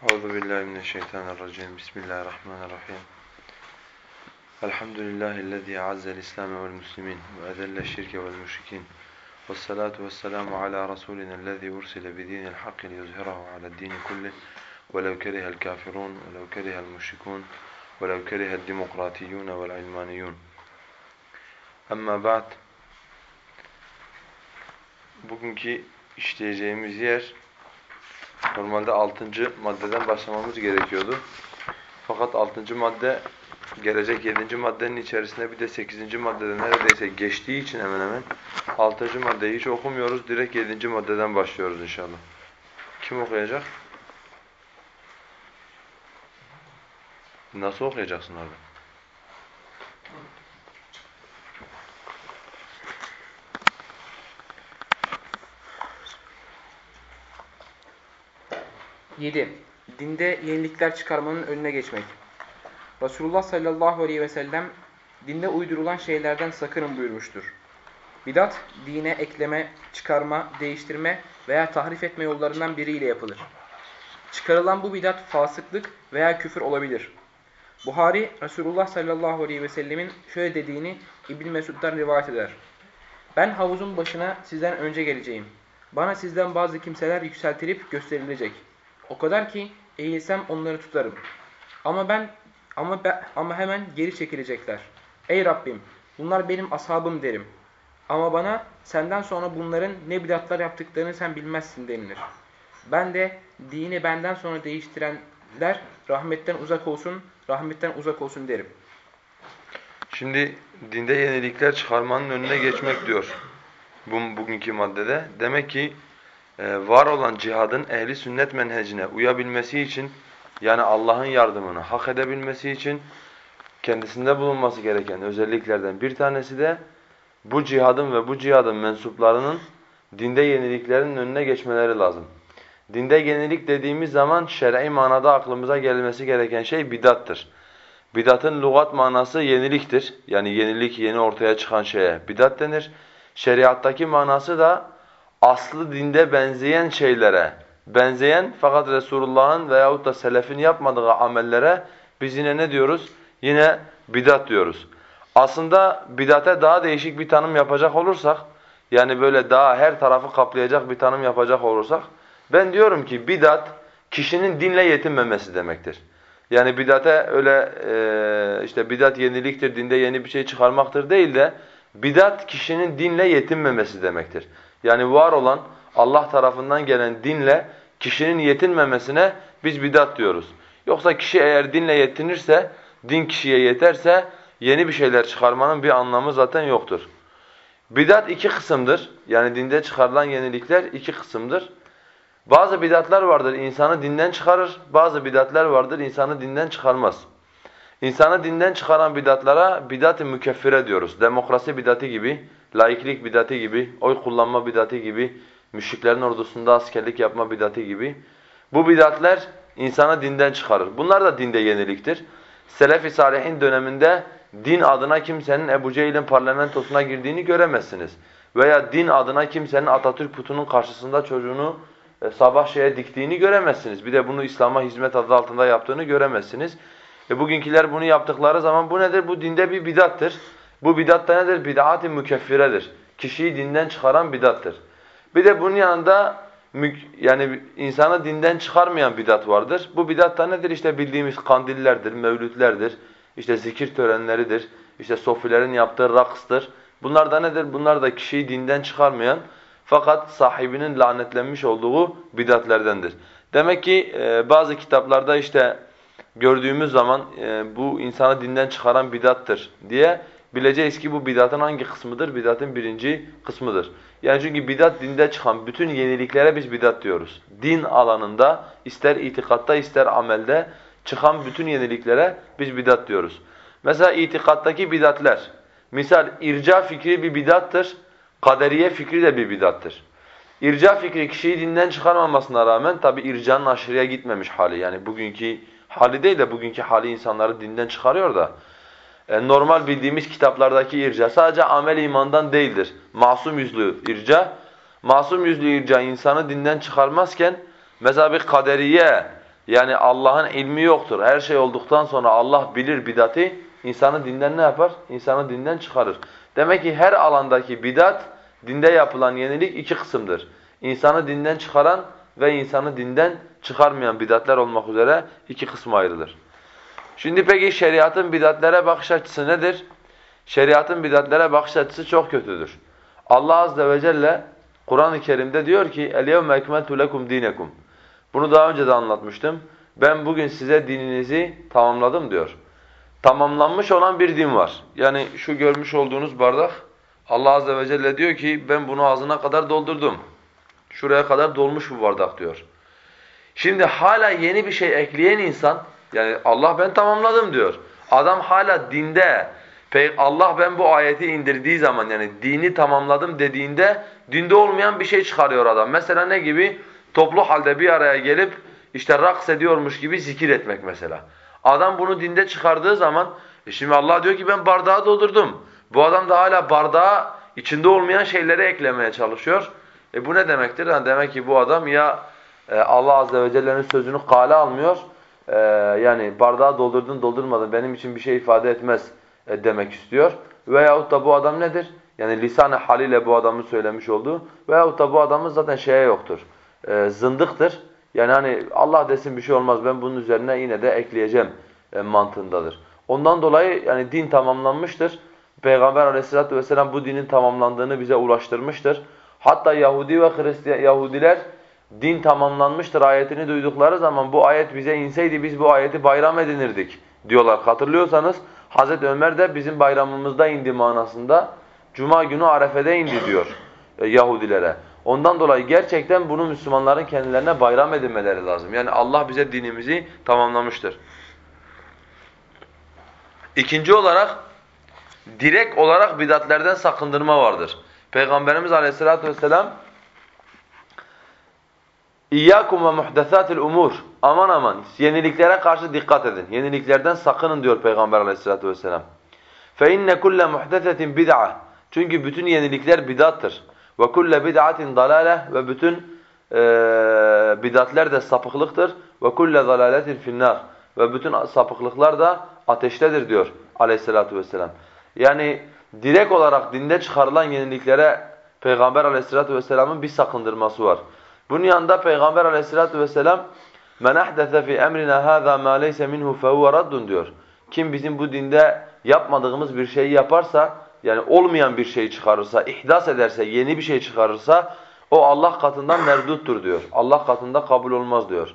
أعوذ بالله من الشيطان الرجيم. بسم الله الرحمن الرحيم. الحمد لله الذي أعز الإسلام والمسلمين وأذل الشرك والمشركين والصلاة والسلام على رسولنا الذي أرسل بدين الحق ليظهره على الدين كله. ولو كره الكافرون ولو كره المشركون ولو كره الديمقراطيون والعلمانيون. أما بعد bugünkü işleyeceğimiz yer Normalde altıncı maddeden başlamamız gerekiyordu. Fakat altıncı madde gelecek yedinci maddenin içerisinde bir de sekizinci maddede neredeyse geçtiği için hemen hemen altıncı maddeyi hiç okumuyoruz. Direkt yedinci maddeden başlıyoruz inşallah. Kim okuyacak? Nasıl okuyacaksın orada? 7. Dinde yenilikler çıkarmanın önüne geçmek. Resulullah sallallahu aleyhi ve sellem dinde uydurulan şeylerden sakının buyurmuştur. Bidat, dine ekleme, çıkarma, değiştirme veya tahrif etme yollarından biriyle yapılır. Çıkarılan bu bidat fasıklık veya küfür olabilir. Buhari, Resulullah sallallahu aleyhi ve sellemin şöyle dediğini İbn Mesud'dan rivayet eder. Ben havuzun başına sizden önce geleceğim. Bana sizden bazı kimseler yükseltilip gösterilecek. O kadar ki eğilsem onları tutarım. Ama ben ama ben, ama hemen geri çekilecekler. Ey Rabbim bunlar benim ashabım derim. Ama bana senden sonra bunların ne bidatlar yaptıklarını sen bilmezsin denilir. Ben de dini benden sonra değiştirenler rahmetten uzak olsun, rahmetten uzak olsun derim. Şimdi dinde yenilikler çıkarmanın önüne geçmek diyor bu, bugünkü maddede. Demek ki var olan cihadın ehli sünnet menhecine uyabilmesi için yani Allah'ın yardımını hak edebilmesi için kendisinde bulunması gereken özelliklerden bir tanesi de bu cihadın ve bu cihadın mensuplarının dinde yeniliklerin önüne geçmeleri lazım. Dinde yenilik dediğimiz zaman şer'i manada aklımıza gelmesi gereken şey bidattır. Bidatın lügat manası yeniliktir. Yani yenilik yeni ortaya çıkan şeye bidat denir. Şeriattaki manası da aslı dinde benzeyen şeylere, benzeyen fakat Resulullah'ın veyahut da selefin yapmadığı amellere biz yine ne diyoruz? Yine bidat diyoruz. Aslında bidate daha değişik bir tanım yapacak olursak, yani böyle daha her tarafı kaplayacak bir tanım yapacak olursak, ben diyorum ki bidat kişinin dinle yetinmemesi demektir. Yani bidate öyle e, işte bidat yeniliktir, dinde yeni bir şey çıkarmaktır değil de bidat kişinin dinle yetinmemesi demektir. Yani var olan Allah tarafından gelen dinle kişinin yetinmemesine biz bidat diyoruz. Yoksa kişi eğer dinle yetinirse, din kişiye yeterse yeni bir şeyler çıkarmanın bir anlamı zaten yoktur. Bidat iki kısımdır. Yani dinde çıkarılan yenilikler iki kısımdır. Bazı bidatlar vardır insanı dinden çıkarır, bazı bidatlar vardır insanı dinden çıkarmaz. İnsanı dinden çıkaran bidatlara bidat-ı mükeffire diyoruz. Demokrasi bidatı gibi, laiklik bidatı gibi, oy kullanma bidatı gibi, müşriklerin ordusunda askerlik yapma bidatı gibi. Bu bidatler insanı dinden çıkarır. Bunlar da dinde yeniliktir. Selef-i Salihin döneminde din adına kimsenin Ebu Cehil'in parlamentosuna girdiğini göremezsiniz. Veya din adına kimsenin Atatürk putunun karşısında çocuğunu e, sabah şeye diktiğini göremezsiniz. Bir de bunu İslam'a hizmet adı altında yaptığını göremezsiniz. E bugünküler bunu yaptıkları zaman bu nedir? Bu dinde bir bidattır. Bu bidat da nedir? Bid'at-ı mükeffiredir. Kişiyi dinden çıkaran bidattır. Bir de bunun yanında yani insanı dinden çıkarmayan bidat vardır. Bu bidat da nedir? İşte bildiğimiz kandillerdir, mevlütlerdir, işte zikir törenleridir, işte sofilerin yaptığı rakstır. Bunlar da nedir? Bunlar da kişiyi dinden çıkarmayan fakat sahibinin lanetlenmiş olduğu bidatlerdendir. Demek ki e, bazı kitaplarda işte gördüğümüz zaman e, bu insanı dinden çıkaran bidattır diye bileceğiz ki bu bidatın hangi kısmıdır? Bidatın birinci kısmıdır. Yani çünkü bidat dinde çıkan bütün yeniliklere biz bidat diyoruz. Din alanında ister itikatta ister amelde çıkan bütün yeniliklere biz bidat diyoruz. Mesela itikattaki bidatler. Misal irca fikri bir bidattır. Kaderiye fikri de bir bidattır. İrca fikri kişiyi dinden çıkarmamasına rağmen tabi ircanın aşırıya gitmemiş hali. Yani bugünkü hali değil de bugünkü hali insanları dinden çıkarıyor da normal bildiğimiz kitaplardaki irca sadece amel imandan değildir. Masum yüzlü irca. Masum yüzlü irca insanı dinden çıkarmazken mesela bir kaderiye Yani Allah'ın ilmi yoktur. Her şey olduktan sonra Allah bilir bidati. insanı dinden ne yapar? İnsanı dinden çıkarır. Demek ki her alandaki bidat, dinde yapılan yenilik iki kısımdır. İnsanı dinden çıkaran ve insanı dinden çıkarmayan bidatler olmak üzere iki kısma ayrılır. Şimdi peki şeriatın bidatlere bakış açısı nedir? Şeriatın bidatlere bakış açısı çok kötüdür. Allah azze ve celle Kur'an-ı Kerim'de diyor ki "El-yevme ekmeltu lekum dinakum." Bunu daha önce de anlatmıştım. Ben bugün size dininizi tamamladım diyor. Tamamlanmış olan bir din var. Yani şu görmüş olduğunuz bardak Allah azze ve celle diyor ki ben bunu ağzına kadar doldurdum. Şuraya kadar dolmuş bu bardak diyor. Şimdi hala yeni bir şey ekleyen insan yani Allah ben tamamladım diyor. Adam hala dinde Allah ben bu ayeti indirdiği zaman yani dini tamamladım dediğinde dinde olmayan bir şey çıkarıyor adam. Mesela ne gibi? Toplu halde bir araya gelip işte raks ediyormuş gibi zikir etmek mesela. Adam bunu dinde çıkardığı zaman e şimdi Allah diyor ki ben bardağı doldurdum. Bu adam da hala bardağa içinde olmayan şeyleri eklemeye çalışıyor. E bu ne demektir? Yani demek ki bu adam ya e, Allah azze ve celle'nin sözünü kale almıyor. E, yani bardağı doldurdun doldurmadın benim için bir şey ifade etmez e, demek istiyor. Veyahut da bu adam nedir? Yani lisan-ı haliyle bu adamın söylemiş olduğu. Veyahut da bu adamın zaten şeye yoktur. E, zındıktır. Yani hani Allah desin bir şey olmaz ben bunun üzerine yine de ekleyeceğim e, mantığındadır. Ondan dolayı yani din tamamlanmıştır. Peygamber aleyhissalatu vesselam bu dinin tamamlandığını bize ulaştırmıştır. Hatta Yahudi ve Hristiyan Yahudiler din tamamlanmıştır ayetini duydukları zaman bu ayet bize inseydi biz bu ayeti bayram edinirdik diyorlar. Hatırlıyorsanız Hazreti Ömer de bizim bayramımızda indi manasında Cuma günü Arefe'de indi diyor e, Yahudilere. Ondan dolayı gerçekten bunu Müslümanların kendilerine bayram edinmeleri lazım. Yani Allah bize dinimizi tamamlamıştır. İkinci olarak direkt olarak bidatlerden sakındırma vardır. Peygamberimiz Aleyhisselatü vesselam İyyakum ve muhdesatil umur. Aman aman yeniliklere karşı dikkat edin. Yeniliklerden sakının diyor Peygamber Aleyhissalatu vesselam. Fe inne kulle muhdesetin bid'a. Çünkü bütün yenilikler bidattır. Ve kulle bid'atin dalale ve bütün e, bidatler de sapıklıktır. Ve kulle dalaletin finnar. Ve bütün sapıklıklar da ateştedir diyor Aleyhissalatu vesselam. Yani direkt olarak dinde çıkarılan yeniliklere Peygamber Aleyhissalatu vesselam'ın bir sakındırması var. Bunun yanında Peygamber Aleyhissalatu vesselam men ahdese fi emrina hâzâ mâ leyse minhu fehuve raddun diyor. Kim bizim bu dinde yapmadığımız bir şeyi yaparsa yani olmayan bir şey çıkarırsa, ihdas ederse, yeni bir şey çıkarırsa o Allah katından merduttur diyor. Allah katında kabul olmaz diyor.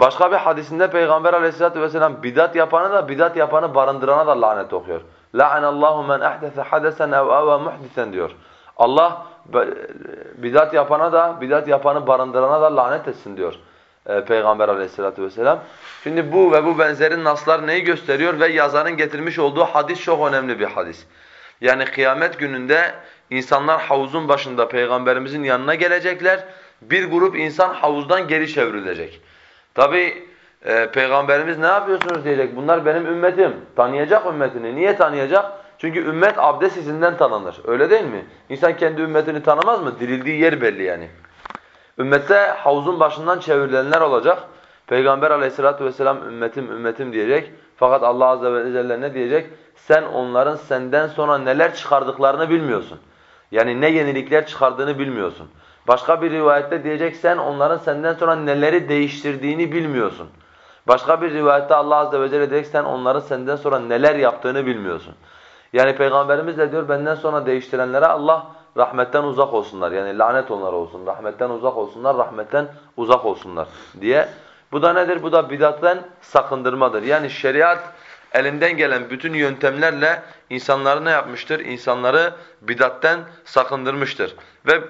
Başka bir hadisinde Peygamber aleyhissalatu vesselam bidat yapanı da bidat yapanı barındırana da lanet okuyor. La'anallahu men ahdese hadesen ev ava muhdisen diyor. Allah bidat yapana da bidat yapanı barındırana da lanet etsin diyor. E, Peygamber aleyhissalatu vesselam. Şimdi bu ve bu benzerin naslar neyi gösteriyor ve yazarın getirmiş olduğu hadis çok önemli bir hadis. Yani kıyamet gününde insanlar havuzun başında peygamberimizin yanına gelecekler. Bir grup insan havuzdan geri çevrilecek. Tabi e, peygamberimiz ne yapıyorsunuz diyecek. Bunlar benim ümmetim. Tanıyacak ümmetini. Niye tanıyacak? Çünkü ümmet abdest izinden tanınır. Öyle değil mi? İnsan kendi ümmetini tanımaz mı? Dirildiği yer belli yani. Ümmette havuzun başından çevrilenler olacak. Peygamber aleyhissalatu vesselam ümmetim ümmetim diyecek. Fakat Allah azze ve celle ne diyecek? sen onların senden sonra neler çıkardıklarını bilmiyorsun. Yani ne yenilikler çıkardığını bilmiyorsun. Başka bir rivayette diyecek sen onların senden sonra neleri değiştirdiğini bilmiyorsun. Başka bir rivayette Allah azze ve celle diyecek sen onların senden sonra neler yaptığını bilmiyorsun. Yani Peygamberimiz de diyor benden sonra değiştirenlere Allah rahmetten uzak olsunlar. Yani lanet onlara olsun. Rahmetten uzak olsunlar, rahmetten uzak olsunlar diye. Bu da nedir? Bu da bidatten sakındırmadır. Yani şeriat elinden gelen bütün yöntemlerle insanları ne yapmıştır? İnsanları bidatten sakındırmıştır. Ve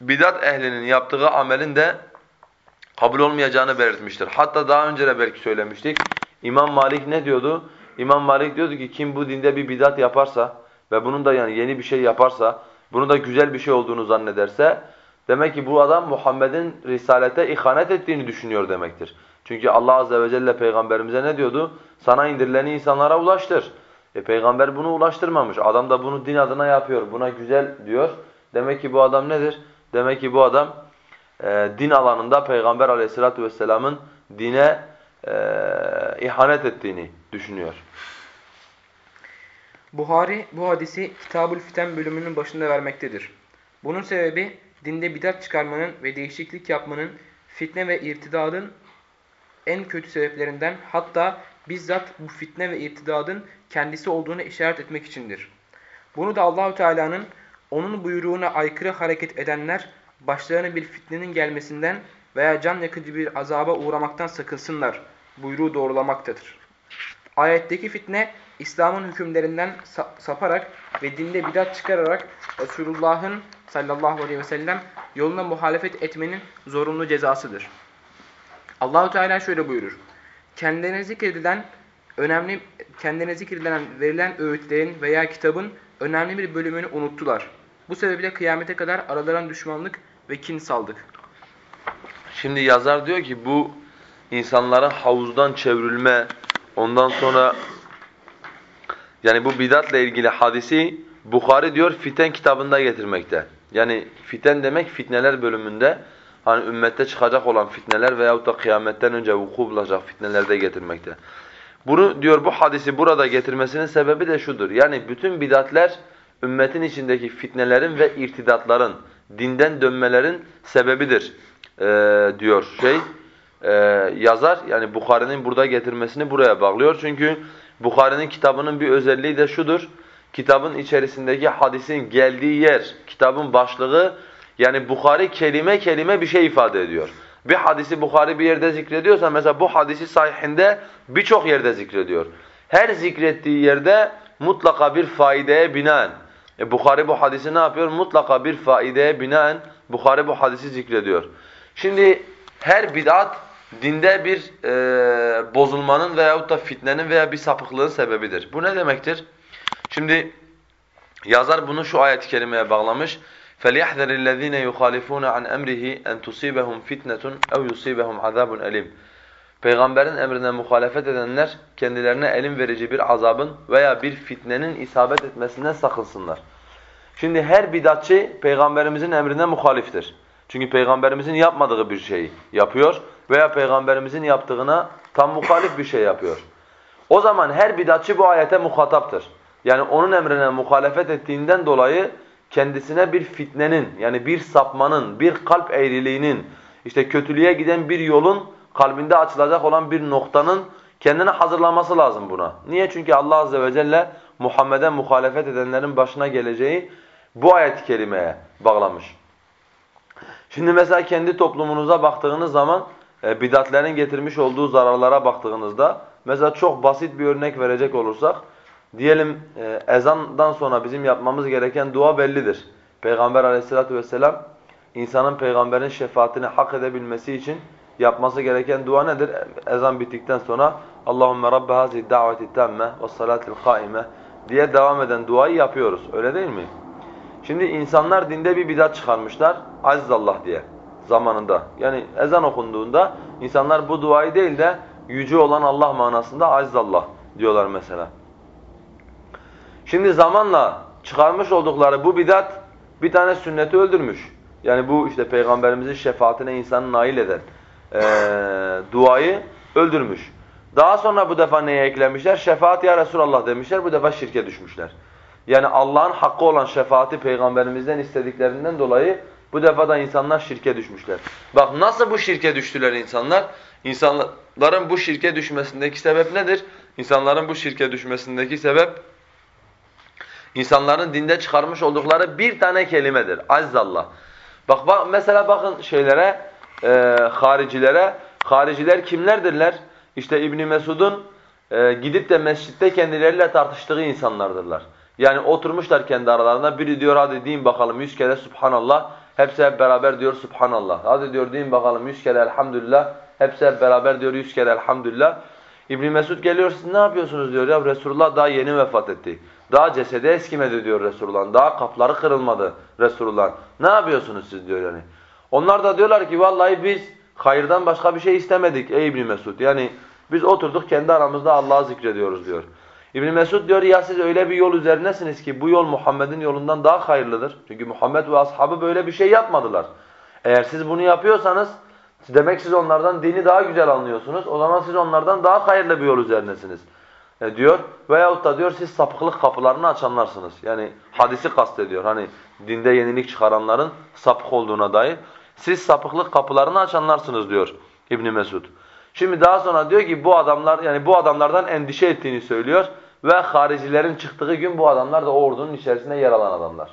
bidat ehlinin yaptığı amelin de kabul olmayacağını belirtmiştir. Hatta daha önce de belki söylemiştik. İmam Malik ne diyordu? İmam Malik diyordu ki kim bu dinde bir bidat yaparsa ve bunun da yani yeni bir şey yaparsa, bunu da güzel bir şey olduğunu zannederse demek ki bu adam Muhammed'in risalete ihanet ettiğini düşünüyor demektir. Çünkü Allah azze ve celle peygamberimize ne diyordu? Sana indirileni insanlara ulaştır. E peygamber bunu ulaştırmamış. Adam da bunu din adına yapıyor. Buna güzel diyor. Demek ki bu adam nedir? Demek ki bu adam e, din alanında peygamber aleyhissalatu vesselamın dine e, ihanet ettiğini düşünüyor. Buhari bu hadisi Kitabul Fiten bölümünün başında vermektedir. Bunun sebebi dinde bidat çıkarmanın ve değişiklik yapmanın fitne ve irtidadın en kötü sebeplerinden hatta bizzat bu fitne ve irtidadın kendisi olduğunu işaret etmek içindir. Bunu da Allahü Teala'nın onun buyruğuna aykırı hareket edenler başlarına bir fitnenin gelmesinden veya can yakıcı bir azaba uğramaktan sakınsınlar buyruğu doğrulamaktadır. Ayetteki fitne İslam'ın hükümlerinden saparak ve dinde bidat çıkararak Resulullah'ın sallallahu aleyhi ve sellem yoluna muhalefet etmenin zorunlu cezasıdır. Allahu Teala şöyle buyurur. Kendilerine zikredilen önemli kendilerine zikredilen verilen öğütlerin veya kitabın önemli bir bölümünü unuttular. Bu sebeple kıyamete kadar aralarına düşmanlık ve kin saldık. Şimdi yazar diyor ki bu insanların havuzdan çevrilme, ondan sonra yani bu bidatla ilgili hadisi Bukhari diyor fiten kitabında getirmekte. Yani fiten demek fitneler bölümünde hani ümmette çıkacak olan fitneler veyahut da kıyametten önce vuku bulacak fitnelerde getirmekte. Bunu diyor bu hadisi burada getirmesinin sebebi de şudur. Yani bütün bidatler ümmetin içindeki fitnelerin ve irtidatların, dinden dönmelerin sebebidir ee, diyor şey e, yazar. Yani Bukhari'nin burada getirmesini buraya bağlıyor. Çünkü Bukhari'nin kitabının bir özelliği de şudur. Kitabın içerisindeki hadisin geldiği yer, kitabın başlığı yani Bukhari kelime kelime bir şey ifade ediyor. Bir hadisi Bukhari bir yerde zikrediyorsa mesela bu hadisi sahihinde birçok yerde zikrediyor. Her zikrettiği yerde mutlaka bir faideye binaen. E Bukhari bu hadisi ne yapıyor? Mutlaka bir faideye binaen Bukhari bu hadisi zikrediyor. Şimdi her bid'at dinde bir e, bozulmanın veyahut da fitnenin veya bir sapıklığın sebebidir. Bu ne demektir? Şimdi yazar bunu şu ayet-i kerimeye bağlamış. فَلْيَحْذَرِ الَّذ۪ينَ يُخَالِفُونَ عَنْ اَمْرِهِ اَنْ تُصِيبَهُمْ فِتْنَةٌ اَوْ يُصِيبَهُمْ عَذَابٌ اَلِيمٌ Peygamberin emrine muhalefet edenler kendilerine elim verici bir azabın veya bir fitnenin isabet etmesinden sakınsınlar. Şimdi her bidatçı peygamberimizin emrine muhaliftir. Çünkü peygamberimizin yapmadığı bir şeyi yapıyor veya peygamberimizin yaptığına tam muhalif bir şey yapıyor. O zaman her bidatçı bu ayete muhataptır. Yani onun emrine muhalefet ettiğinden dolayı kendisine bir fitnenin yani bir sapmanın, bir kalp eğriliğinin, işte kötülüğe giden bir yolun kalbinde açılacak olan bir noktanın kendine hazırlaması lazım buna. Niye? Çünkü Allah azze ve celle Muhammed'e muhalefet edenlerin başına geleceği bu ayet-i kerimeye bağlamış. Şimdi mesela kendi toplumunuza baktığınız zaman e, bidatlerin getirmiş olduğu zararlara baktığınızda mesela çok basit bir örnek verecek olursak diyelim e, ezandan sonra bizim yapmamız gereken dua bellidir. Peygamber aleyhissalatu vesselam insanın peygamberin şefaatini hak edebilmesi için yapması gereken dua nedir? Ezan bittikten sonra Allahümme rabbe hazi da'veti temme ve salatil kaime diye devam eden duayı yapıyoruz. Öyle değil mi? Şimdi insanlar dinde bir bidat çıkarmışlar. Azizallah diye zamanında. Yani ezan okunduğunda insanlar bu duayı değil de yüce olan Allah manasında azizallah diyorlar mesela. Şimdi zamanla çıkarmış oldukları bu bidat bir tane sünneti öldürmüş. Yani bu işte peygamberimizin şefaatine insanı nail eden e, duayı öldürmüş. Daha sonra bu defa neye eklemişler? Şefaat ya Resulallah demişler. Bu defa şirke düşmüşler. Yani Allah'ın hakkı olan şefaati peygamberimizden istediklerinden dolayı bu defa da insanlar şirke düşmüşler. Bak nasıl bu şirke düştüler insanlar? İnsanların bu şirke düşmesindeki sebep nedir? İnsanların bu şirke düşmesindeki sebep insanların dinde çıkarmış oldukları bir tane kelimedir. Azzallah. Bak, bak mesela bakın şeylere, e, haricilere. Hariciler kimlerdirler? İşte İbn Mesud'un e, gidip de mescitte kendileriyle tartıştığı insanlardırlar. Yani oturmuşlar kendi aralarında. Biri diyor hadi deyin bakalım yüz kere Subhanallah. Hepsi hep beraber diyor Subhanallah. Hadi diyor deyin bakalım yüz kere Elhamdülillah. Hepsi hep beraber diyor yüz kere Elhamdülillah. İbn Mesud geliyor siz ne yapıyorsunuz diyor ya Resulullah daha yeni vefat etti. Daha cesede eskimedi diyor Resulullah. Daha kapları kırılmadı Resulullah. Ne yapıyorsunuz siz diyor yani. Onlar da diyorlar ki vallahi biz hayırdan başka bir şey istemedik ey İbn Mesud. Yani biz oturduk kendi aramızda Allah'ı zikrediyoruz diyor. İbn Mesud diyor ya siz öyle bir yol üzerinesiniz ki bu yol Muhammed'in yolundan daha hayırlıdır. Çünkü Muhammed ve ashabı böyle bir şey yapmadılar. Eğer siz bunu yapıyorsanız Demek siz onlardan dini daha güzel anlıyorsunuz. O zaman siz onlardan daha hayırlı bir yol üzerindesiniz e, diyor. Veyahut da diyor siz sapıklık kapılarını açanlarsınız. Yani hadisi kastediyor. Hani dinde yenilik çıkaranların sapık olduğuna dair. Siz sapıklık kapılarını açanlarsınız diyor İbn Mesud. Şimdi daha sonra diyor ki bu adamlar yani bu adamlardan endişe ettiğini söylüyor ve haricilerin çıktığı gün bu adamlar da o ordunun içerisinde yer alan adamlar.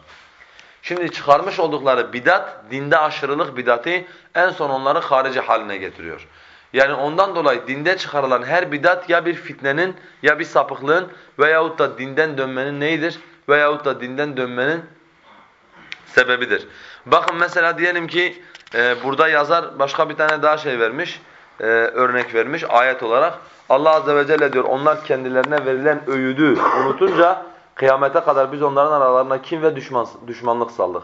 Şimdi çıkarmış oldukları bidat, dinde aşırılık bidati en son onları harici haline getiriyor. Yani ondan dolayı dinde çıkarılan her bidat ya bir fitnenin ya bir sapıklığın veyahut da dinden dönmenin neyidir? Veyahut da dinden dönmenin sebebidir. Bakın mesela diyelim ki e, burada yazar başka bir tane daha şey vermiş, e, örnek vermiş ayet olarak. Allah azze ve celle diyor onlar kendilerine verilen öğüdü unutunca kıyamete kadar biz onların aralarına kim ve düşman, düşmanlık saldık.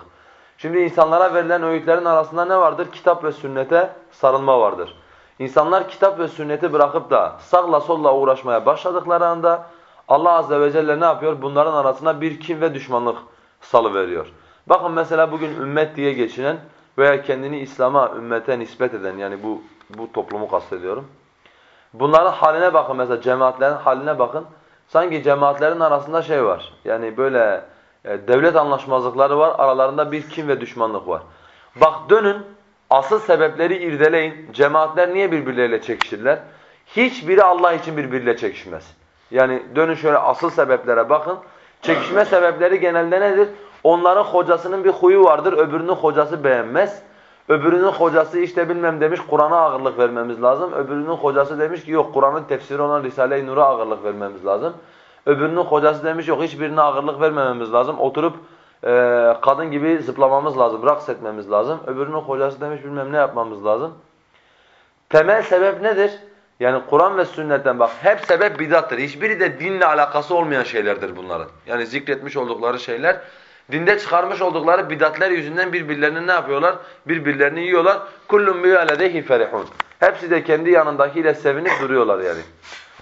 Şimdi insanlara verilen öğütlerin arasında ne vardır? Kitap ve sünnete sarılma vardır. İnsanlar kitap ve sünneti bırakıp da sağla solla uğraşmaya başladıkları anda Allah azze ve celle ne yapıyor? Bunların arasına bir kim ve düşmanlık salıveriyor. Bakın mesela bugün ümmet diye geçinen veya kendini İslam'a, ümmete nispet eden yani bu bu toplumu kastediyorum. Bunların haline bakın mesela cemaatlerin haline bakın. Sanki cemaatlerin arasında şey var. Yani böyle e, devlet anlaşmazlıkları var. Aralarında bir kim ve düşmanlık var. Bak dönün asıl sebepleri irdeleyin. Cemaatler niye birbirleriyle çekişirler? Hiçbiri Allah için birbiriyle çekişmez. Yani dönün şöyle asıl sebeplere bakın. Çekişme sebepleri genelde nedir? Onların hocasının bir huyu vardır, öbürünün hocası beğenmez. Öbürünün hocası işte bilmem demiş Kur'an'a ağırlık vermemiz lazım. Öbürünün hocası demiş ki yok Kur'an'ın tefsiri olan Risale-i Nur'a ağırlık vermemiz lazım. Öbürünün hocası demiş yok hiçbirine ağırlık vermememiz lazım. Oturup e, kadın gibi zıplamamız lazım, raks etmemiz lazım. Öbürünün hocası demiş bilmem ne yapmamız lazım. Temel sebep nedir? Yani Kur'an ve sünnetten bak hep sebep bidattır. Hiçbiri de dinle alakası olmayan şeylerdir bunların. Yani zikretmiş oldukları şeyler Dinde çıkarmış oldukları bidatler yüzünden birbirlerini ne yapıyorlar? Birbirlerini yiyorlar. Kullun bi'aledehi ferihun. Hepsi de kendi yanındakiyle sevinip duruyorlar yani.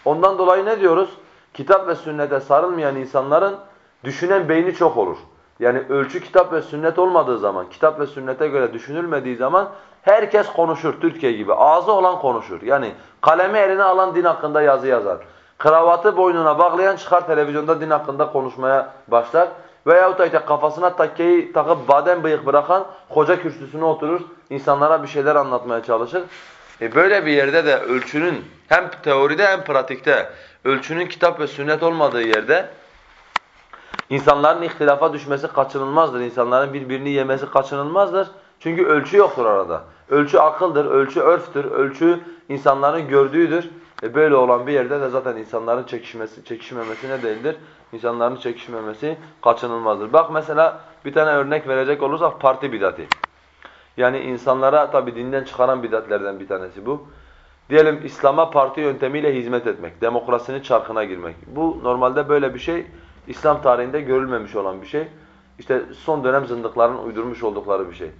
Ondan dolayı ne diyoruz? Kitap ve sünnete sarılmayan insanların düşünen beyni çok olur. Yani ölçü kitap ve sünnet olmadığı zaman, kitap ve sünnete göre düşünülmediği zaman herkes konuşur Türkiye gibi. Ağzı olan konuşur. Yani kalemi eline alan din hakkında yazı yazar. Kravatı boynuna bağlayan çıkar televizyonda din hakkında konuşmaya başlar. Veyahut da işte kafasına takkeyi takıp badem bıyık bırakan hoca kürsüsüne oturur, insanlara bir şeyler anlatmaya çalışır. E böyle bir yerde de ölçünün hem teoride hem pratikte ölçünün kitap ve sünnet olmadığı yerde insanların ihtilafa düşmesi kaçınılmazdır. İnsanların birbirini yemesi kaçınılmazdır. Çünkü ölçü yoktur arada. Ölçü akıldır, ölçü örftür, ölçü insanların gördüğüdür. E böyle olan bir yerde de zaten insanların çekişmesi, çekişmemesi ne değildir? İnsanların çekişmemesi kaçınılmazdır. Bak mesela bir tane örnek verecek olursak parti bidati. Yani insanlara tabi dinden çıkaran bidatlerden bir tanesi bu. Diyelim İslam'a parti yöntemiyle hizmet etmek, demokrasinin çarkına girmek. Bu normalde böyle bir şey İslam tarihinde görülmemiş olan bir şey. İşte son dönem zındıkların uydurmuş oldukları bir şey.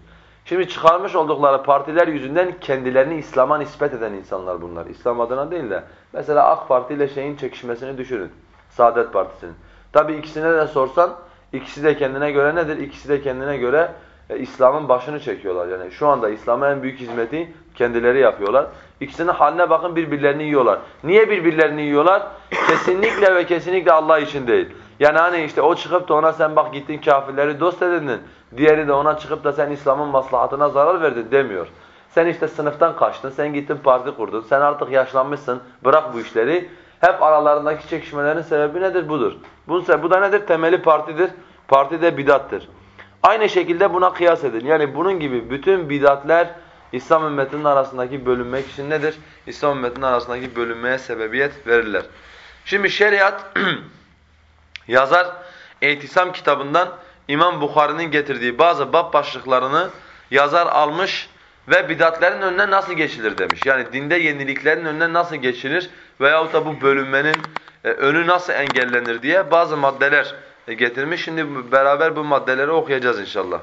Şimdi çıkarmış oldukları partiler yüzünden kendilerini İslam'a nispet eden insanlar bunlar. İslam adına değil de. Mesela AK Parti ile şeyin çekişmesini düşünün. Saadet Partisi'nin. Tabi ikisine de sorsan ikisi de kendine göre nedir? İkisi de kendine göre e, İslam'ın başını çekiyorlar. Yani şu anda İslam'a en büyük hizmeti kendileri yapıyorlar. İkisinin haline bakın birbirlerini yiyorlar. Niye birbirlerini yiyorlar? Kesinlikle ve kesinlikle Allah için değil. Yani hani işte o çıkıp da ona sen bak gittin kafirleri dost edindin. Diğeri de ona çıkıp da sen İslam'ın maslahatına zarar verdin demiyor. Sen işte sınıftan kaçtın, sen gittin parti kurdun, sen artık yaşlanmışsın, bırak bu işleri. Hep aralarındaki çekişmelerin sebebi nedir? Budur. Bu, bu da nedir? Temeli partidir. Parti de bidattır. Aynı şekilde buna kıyas edin. Yani bunun gibi bütün bidatler İslam ümmetinin arasındaki bölünmek için nedir? İslam ümmetinin arasındaki bölünmeye sebebiyet verirler. Şimdi şeriat yazar Eytisam kitabından İmam Bukhari'nin getirdiği bazı bab başlıklarını yazar almış ve bidatlerin önüne nasıl geçilir demiş. Yani dinde yeniliklerin önüne nasıl geçilir veyahut da bu bölünmenin e, önü nasıl engellenir diye bazı maddeler e, getirmiş. Şimdi beraber bu maddeleri okuyacağız inşallah.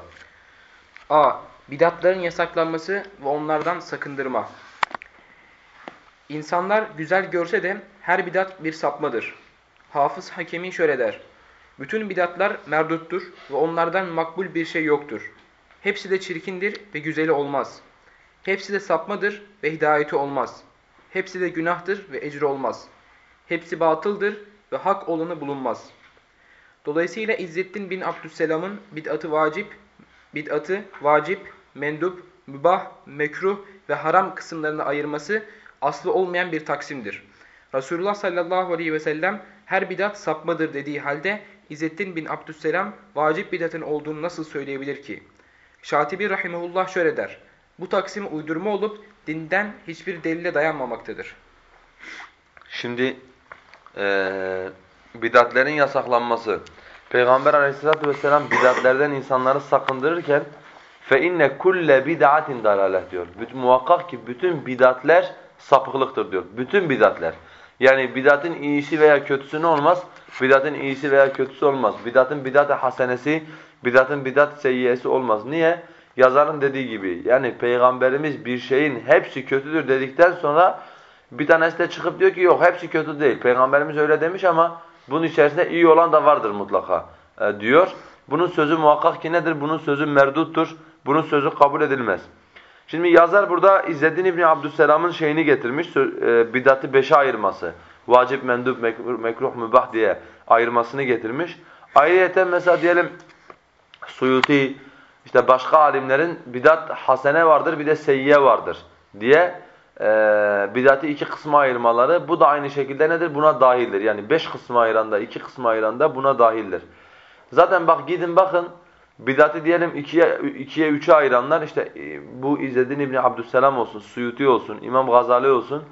A. Bidatların yasaklanması ve onlardan sakındırma. İnsanlar güzel görse de her bidat bir sapmadır. Hafız Hakemi şöyle der. Bütün bidatlar merduttur ve onlardan makbul bir şey yoktur. Hepsi de çirkindir ve güzeli olmaz. Hepsi de sapmadır ve hidayeti olmaz. Hepsi de günahtır ve ecri olmaz. Hepsi batıldır ve hak olanı bulunmaz. Dolayısıyla İzzettin bin Abdüsselam'ın bid'atı vacip, bid'atı vacip, mendup, mübah, mekruh ve haram kısımlarını ayırması aslı olmayan bir taksimdir. Resulullah sallallahu aleyhi ve sellem her bidat sapmadır dediği halde İzzettin bin Abdüsselam vacip bidatın olduğunu nasıl söyleyebilir ki? Şatibi rahimehullah şöyle der. Bu taksim uydurma olup dinden hiçbir delile dayanmamaktadır. Şimdi e, bidatlerin yasaklanması. Peygamber aleyhissalatü vesselam bidatlerden insanları sakındırırken inne kulle bid'atin dalalet diyor. Muhakkak ki bütün bidatler sapıklıktır diyor. Bütün bidatler. Yani bidatın iyisi veya kötüsü ne olmaz? Bidatın iyisi veya kötüsü olmaz. Bidatın bidat-ı hasenesi, bidatın bidat seyyiyesi olmaz. Niye? Yazarın dediği gibi yani Peygamberimiz bir şeyin hepsi kötüdür dedikten sonra bir tanesi de çıkıp diyor ki yok hepsi kötü değil. Peygamberimiz öyle demiş ama bunun içerisinde iyi olan da vardır mutlaka e, diyor. Bunun sözü muhakkak ki nedir? Bunun sözü merduttur. Bunun sözü kabul edilmez. Şimdi yazar burada İzzeddin İbni Abdüsselam'ın şeyini getirmiş, e, bidatı beşe ayırması. Vacip, mendup, mekruh, mekruh, mübah diye ayırmasını getirmiş. Ayrıyeten mesela diyelim Suyuti, işte başka alimlerin bidat hasene vardır bir de seyyiye vardır diye e, bidatı iki kısma ayırmaları. Bu da aynı şekilde nedir? Buna dahildir. Yani beş kısma ayıranda, iki kısma ayıranda buna dahildir. Zaten bak gidin bakın bidatı diyelim ikiye, ikiye üçe ayıranlar işte e, bu İzzedin İbni Abdüsselam olsun, Suyuti olsun, İmam Gazali olsun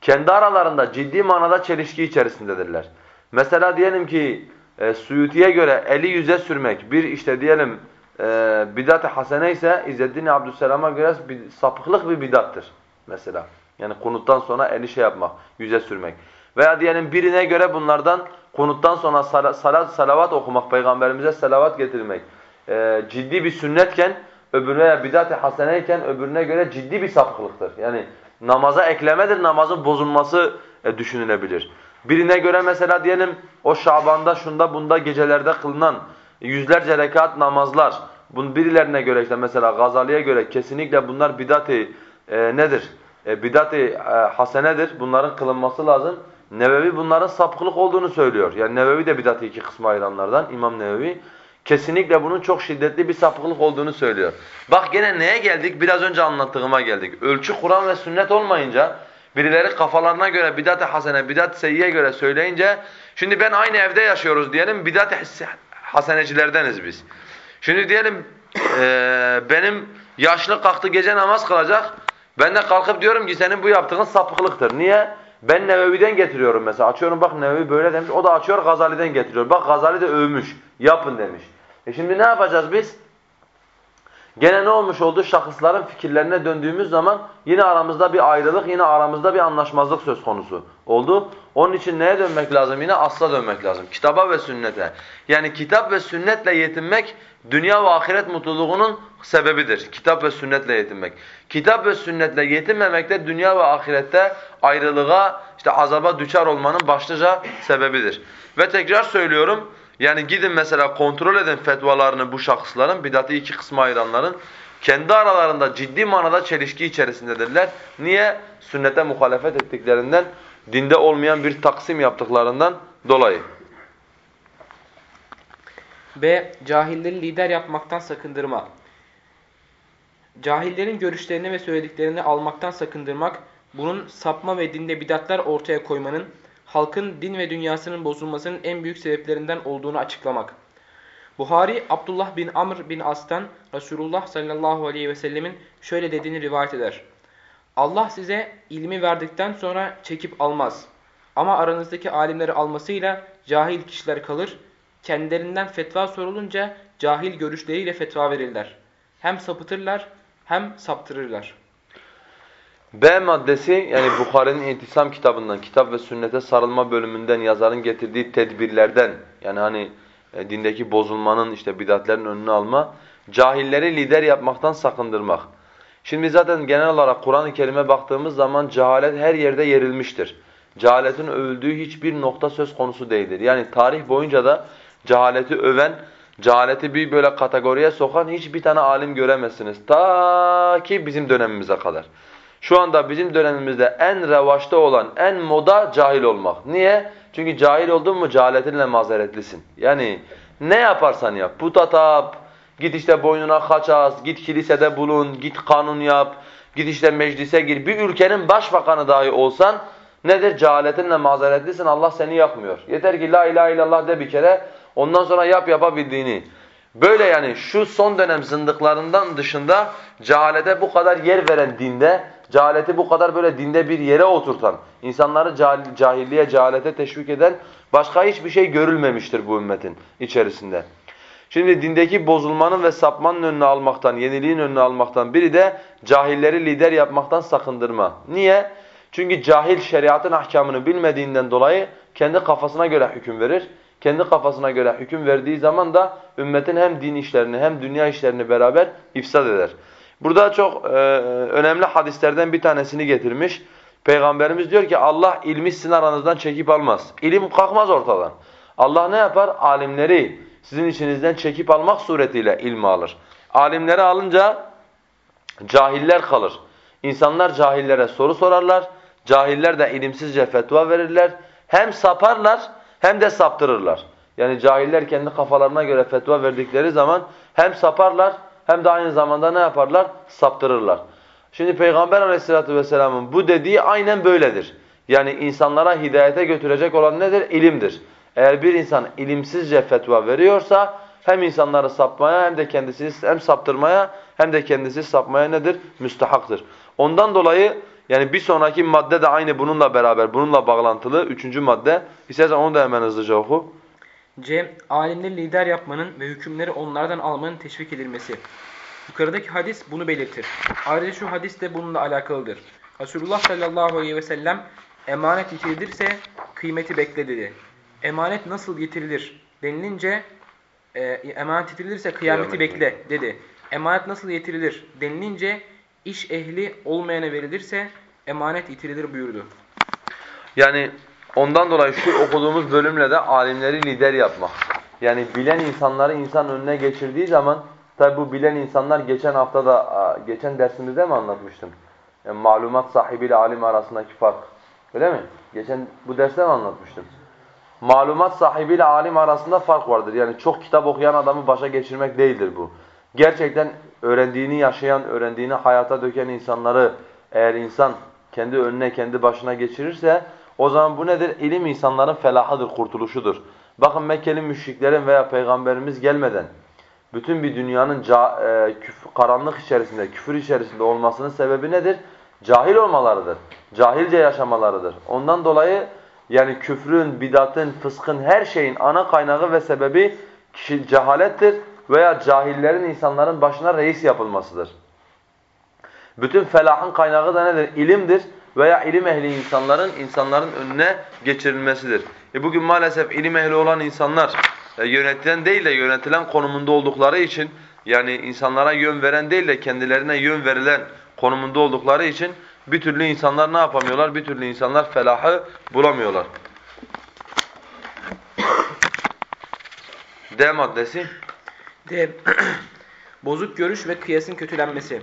kendi aralarında ciddi manada çelişki içerisindedirler. Mesela diyelim ki e, Suyuti'ye göre eli yüze sürmek bir işte diyelim e, bidat-ı hasene ise İzzeddin Abdüsselam'a göre bir, sapıklık bir bidattır mesela. Yani kunuttan sonra eli şey yapmak, yüze sürmek. Veya diyelim birine göre bunlardan kunuttan sonra salat, salavat okumak, peygamberimize salavat getirmek e, ciddi bir sünnetken öbürüne bidat-ı haseneyken öbürüne göre ciddi bir sapıklıktır. Yani namaza eklemedir, namazın bozulması e, düşünülebilir. Birine göre mesela diyelim o Şaban'da şunda bunda gecelerde kılınan yüzlerce rekat namazlar bunun birilerine göre işte mesela Gazali'ye göre kesinlikle bunlar bidat-ı e, nedir? E, bidat-ı e, hasenedir. Bunların kılınması lazım. Nevevi bunların sapıklık olduğunu söylüyor. Yani Nevevi de bidat-ı iki kısma ayıranlardan İmam Nevevi. Kesinlikle bunun çok şiddetli bir sapıklık olduğunu söylüyor. Bak gene neye geldik? Biraz önce anlattığıma geldik. Ölçü Kur'an ve sünnet olmayınca birileri kafalarına göre bidat-ı hasene, bidat seyyiye göre söyleyince şimdi ben aynı evde yaşıyoruz diyelim bidat-ı hasenecilerdeniz biz. Şimdi diyelim e, benim yaşlı kalktı gece namaz kılacak. Ben de kalkıp diyorum ki senin bu yaptığın sapıklıktır. Niye? Ben Nevevi'den getiriyorum mesela. Açıyorum bak Nevevi böyle demiş. O da açıyor Gazali'den getiriyor. Bak Gazali de övmüş. Yapın demiş. E şimdi ne yapacağız biz? Gene ne olmuş oldu? Şahısların fikirlerine döndüğümüz zaman yine aramızda bir ayrılık, yine aramızda bir anlaşmazlık söz konusu oldu. Onun için neye dönmek lazım? Yine asla dönmek lazım. Kitaba ve sünnete. Yani kitap ve sünnetle yetinmek dünya ve ahiret mutluluğunun sebebidir. Kitap ve sünnetle yetinmek. Kitap ve sünnetle yetinmemek de dünya ve ahirette ayrılığa, işte azaba düçar olmanın başlıca sebebidir. Ve tekrar söylüyorum, yani gidin mesela kontrol edin fetvalarını bu şahısların, bidatı iki kısma ayıranların. Kendi aralarında ciddi manada çelişki içerisindedirler. Niye? Sünnete muhalefet ettiklerinden, dinde olmayan bir taksim yaptıklarından dolayı. B. Cahilleri lider yapmaktan sakındırma. Cahillerin görüşlerini ve söylediklerini almaktan sakındırmak, bunun sapma ve dinde bidatlar ortaya koymanın, halkın din ve dünyasının bozulmasının en büyük sebeplerinden olduğunu açıklamak. Buhari, Abdullah bin Amr bin As'tan Resulullah sallallahu aleyhi ve sellemin şöyle dediğini rivayet eder. Allah size ilmi verdikten sonra çekip almaz. Ama aranızdaki alimleri almasıyla cahil kişiler kalır. Kendilerinden fetva sorulunca cahil görüşleriyle fetva verirler. Hem sapıtırlar hem saptırırlar. B maddesi yani Bukhari'nin İntisam kitabından, kitap ve sünnete sarılma bölümünden yazarın getirdiği tedbirlerden yani hani e, dindeki bozulmanın işte bidatlerin önünü alma, cahilleri lider yapmaktan sakındırmak. Şimdi zaten genel olarak Kur'an-ı Kerim'e baktığımız zaman cehalet her yerde yerilmiştir. Cehaletin övüldüğü hiçbir nokta söz konusu değildir. Yani tarih boyunca da cehaleti öven Cehaleti bir böyle kategoriye sokan hiçbir tane alim göremezsiniz. Ta ki bizim dönemimize kadar. Şu anda bizim dönemimizde en revaçta olan, en moda cahil olmak. Niye? Çünkü cahil oldun mu cehaletinle mazeretlisin. Yani ne yaparsan yap. Puta tap, git işte boynuna kaças, git kilisede bulun, git kanun yap, git işte meclise gir. Bir ülkenin başbakanı dahi olsan nedir? Cehaletinle mazeretlisin. Allah seni yakmıyor. Yeter ki la ilahe illallah de bir kere. Ondan sonra yap yapabildiğini. Böyle yani şu son dönem zındıklarından dışında cehalete bu kadar yer veren dinde, cehaleti bu kadar böyle dinde bir yere oturtan, insanları cahil, cahilliğe, cehalete teşvik eden başka hiçbir şey görülmemiştir bu ümmetin içerisinde. Şimdi dindeki bozulmanın ve sapmanın önünü almaktan, yeniliğin önünü almaktan biri de cahilleri lider yapmaktan sakındırma. Niye? Çünkü cahil şeriatın ahkamını bilmediğinden dolayı kendi kafasına göre hüküm verir. Kendi kafasına göre hüküm verdiği zaman da ümmetin hem din işlerini hem dünya işlerini beraber ifsad eder. Burada çok e, önemli hadislerden bir tanesini getirmiş. Peygamberimiz diyor ki Allah ilmi sizin aranızdan çekip almaz. İlim kalkmaz ortadan. Allah ne yapar? Alimleri sizin içinizden çekip almak suretiyle ilmi alır. Alimleri alınca cahiller kalır. İnsanlar cahillere soru sorarlar. Cahiller de ilimsizce fetva verirler. Hem saparlar hem de saptırırlar. Yani cahiller kendi kafalarına göre fetva verdikleri zaman hem saparlar hem de aynı zamanda ne yaparlar? Saptırırlar. Şimdi Peygamber aleyhissalatu vesselamın bu dediği aynen böyledir. Yani insanlara hidayete götürecek olan nedir? İlimdir. Eğer bir insan ilimsizce fetva veriyorsa hem insanları sapmaya hem de kendisi hem saptırmaya hem de kendisi sapmaya nedir? Müstahaktır. Ondan dolayı yani bir sonraki madde de aynı bununla beraber, bununla bağlantılı. Üçüncü madde. İstersen onu da hemen hızlıca oku. C. Alimleri lider yapmanın ve hükümleri onlardan almanın teşvik edilmesi. Yukarıdaki hadis bunu belirtir. Ayrıca şu hadis de bununla alakalıdır. Resulullah sallallahu aleyhi ve sellem emanet yitirilirse kıymeti bekle dedi. Emanet nasıl yitirilir denilince e, emanet yitirilirse kıyameti Kıyamet. bekle dedi. Emanet nasıl yitirilir denilince iş ehli olmayana verilir,se emanet yitirilir buyurdu. Yani ondan dolayı şu okuduğumuz bölümle de alimleri lider yapmak. Yani bilen insanları insan önüne geçirdiği zaman tabi bu bilen insanlar geçen hafta da geçen dersimizde mi anlatmıştım? Yani malumat sahibiyle alim arasındaki fark. Öyle mi? Geçen bu derste mi anlatmıştım? Malumat sahibiyle alim arasında fark vardır. Yani çok kitap okuyan adamı başa geçirmek değildir bu. Gerçekten öğrendiğini yaşayan, öğrendiğini hayata döken insanları eğer insan kendi önüne, kendi başına geçirirse o zaman bu nedir? İlim insanların felahıdır, kurtuluşudur. Bakın Mekkeli müşriklerin veya Peygamberimiz gelmeden bütün bir dünyanın e, karanlık içerisinde, küfür içerisinde olmasının sebebi nedir? Cahil olmalarıdır. Cahilce yaşamalarıdır. Ondan dolayı yani küfrün, bidatın, fıskın her şeyin ana kaynağı ve sebebi kişi cehalettir veya cahillerin insanların başına reis yapılmasıdır. Bütün felahın kaynağı da nedir? İlimdir veya ilim ehli insanların insanların önüne geçirilmesidir. E bugün maalesef ilim ehli olan insanlar e, yönetilen değil de yönetilen konumunda oldukları için yani insanlara yön veren değil de kendilerine yön verilen konumunda oldukları için bir türlü insanlar ne yapamıyorlar? Bir türlü insanlar felahı bulamıyorlar. D maddesi. D. Bozuk görüş ve kıyasın kötülenmesi.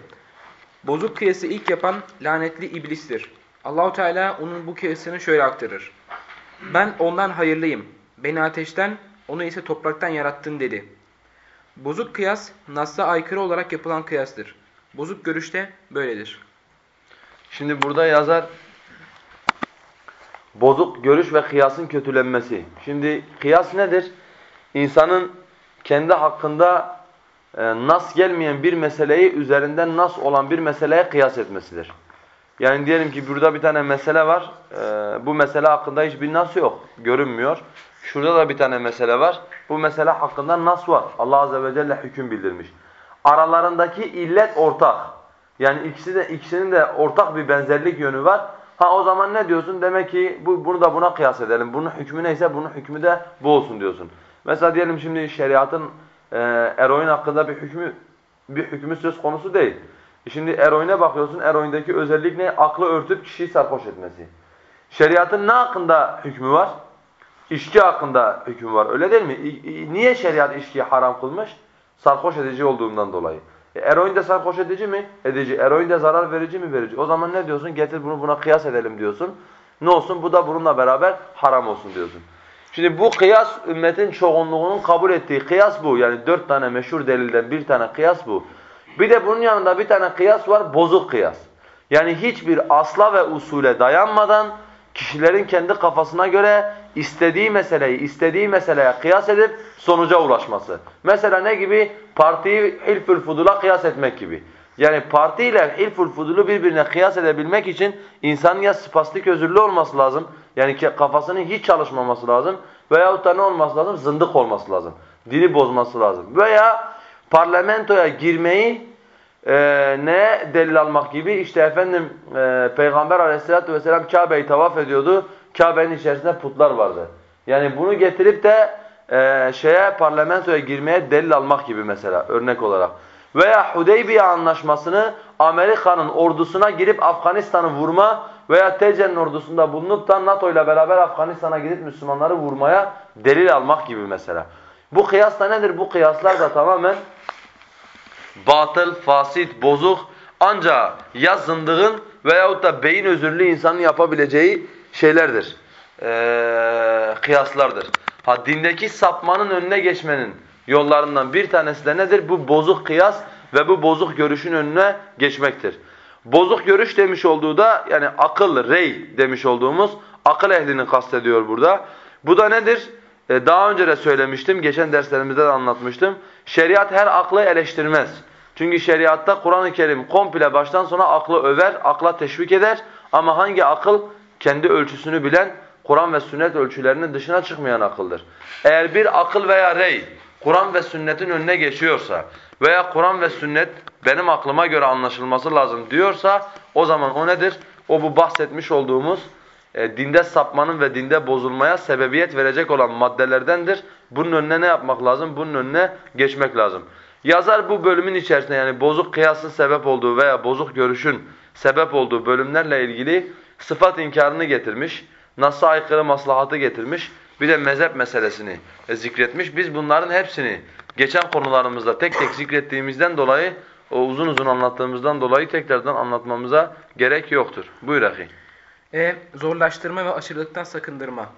Bozuk kıyası ilk yapan lanetli iblistir. Allahu Teala onun bu kıyasını şöyle aktarır. Ben ondan hayırlıyım. Beni ateşten, onu ise topraktan yarattın dedi. Bozuk kıyas, Nas'a aykırı olarak yapılan kıyastır. Bozuk görüşte böyledir. Şimdi burada yazar bozuk görüş ve kıyasın kötülenmesi. Şimdi kıyas nedir? İnsanın kendi hakkında e, nas gelmeyen bir meseleyi üzerinden nas olan bir meseleye kıyas etmesidir. Yani diyelim ki burada bir tane mesele var. E, bu mesele hakkında hiçbir nas yok. Görünmüyor. Şurada da bir tane mesele var. Bu mesele hakkında nas var. Allah azze ve celle hüküm bildirmiş. Aralarındaki illet ortak. Yani ikisi de ikisinin de ortak bir benzerlik yönü var. Ha o zaman ne diyorsun? Demek ki bu bunu da buna kıyas edelim. Bunun hükmü neyse bunun hükmü de bu olsun diyorsun. Mesela diyelim şimdi şeriatın e, eroin hakkında bir hükmü bir hükmü söz konusu değil. E şimdi eroine bakıyorsun. Eroindeki özellik ne? Aklı örtüp kişiyi sarhoş etmesi. Şeriatın ne hakkında hükmü var? İçki hakkında hüküm var öyle değil mi? Niye şeriat içkiyi haram kılmış? Sarhoş edici olduğundan dolayı. E, eroin de sarhoş edici mi? Edici. Eroin de zarar verici mi? Verici. O zaman ne diyorsun? Getir bunu buna kıyas edelim diyorsun. Ne olsun? Bu da bununla beraber haram olsun diyorsun. Şimdi bu kıyas ümmetin çoğunluğunun kabul ettiği kıyas bu. Yani dört tane meşhur delilden bir tane kıyas bu. Bir de bunun yanında bir tane kıyas var, bozuk kıyas. Yani hiçbir asla ve usule dayanmadan kişilerin kendi kafasına göre istediği meseleyi istediği meseleye kıyas edip sonuca ulaşması. Mesela ne gibi? Partiyi hilfül fudula kıyas etmek gibi. Yani parti ile hilful fudulu birbirine kıyas edebilmek için insanın ya spastik özürlü olması lazım. Yani kafasının hiç çalışmaması lazım. Veyahut da ne olması lazım? Zındık olması lazım. Dini bozması lazım. Veya parlamentoya girmeyi e, ne delil almak gibi işte efendim e, Peygamber aleyhissalatü vesselam Kabe'yi tavaf ediyordu. Kabe'nin içerisinde putlar vardı. Yani bunu getirip de e, şeye parlamentoya girmeye delil almak gibi mesela örnek olarak. Veya Hudeybiye anlaşmasını Amerika'nın ordusuna girip Afganistan'ı vurma veya TC'nin ordusunda bulunup da NATO ile beraber Afganistan'a gidip Müslümanları vurmaya delil almak gibi mesela. Bu kıyas da nedir? Bu kıyaslar da tamamen batıl, fasit, bozuk ancak ya zındığın veyahut da beyin özürlü insanın yapabileceği şeylerdir. Ee, kıyaslardır. Ha dindeki sapmanın önüne geçmenin yollarından bir tanesi de nedir? Bu bozuk kıyas ve bu bozuk görüşün önüne geçmektir. Bozuk görüş demiş olduğu da yani akıl, rey demiş olduğumuz akıl ehlini kastediyor burada. Bu da nedir? Ee, daha önce de söylemiştim, geçen derslerimizde de anlatmıştım. Şeriat her aklı eleştirmez. Çünkü şeriatta Kur'an-ı Kerim komple baştan sona aklı över, akla teşvik eder. Ama hangi akıl? Kendi ölçüsünü bilen, Kur'an ve sünnet ölçülerinin dışına çıkmayan akıldır. Eğer bir akıl veya rey Kur'an ve sünnetin önüne geçiyorsa veya Kur'an ve sünnet benim aklıma göre anlaşılması lazım diyorsa o zaman o nedir? O bu bahsetmiş olduğumuz e, dinde sapmanın ve dinde bozulmaya sebebiyet verecek olan maddelerdendir. Bunun önüne ne yapmak lazım? Bunun önüne geçmek lazım. Yazar bu bölümün içerisinde yani bozuk kıyasın sebep olduğu veya bozuk görüşün sebep olduğu bölümlerle ilgili sıfat inkarını getirmiş, nas'a aykırı maslahatı getirmiş, bir de mezhep meselesini e, zikretmiş. Biz bunların hepsini geçen konularımızda tek tek zikrettiğimizden dolayı, o uzun uzun anlattığımızdan dolayı tekrardan anlatmamıza gerek yoktur. Buyur ahi. E, zorlaştırma ve aşırılıktan sakındırma.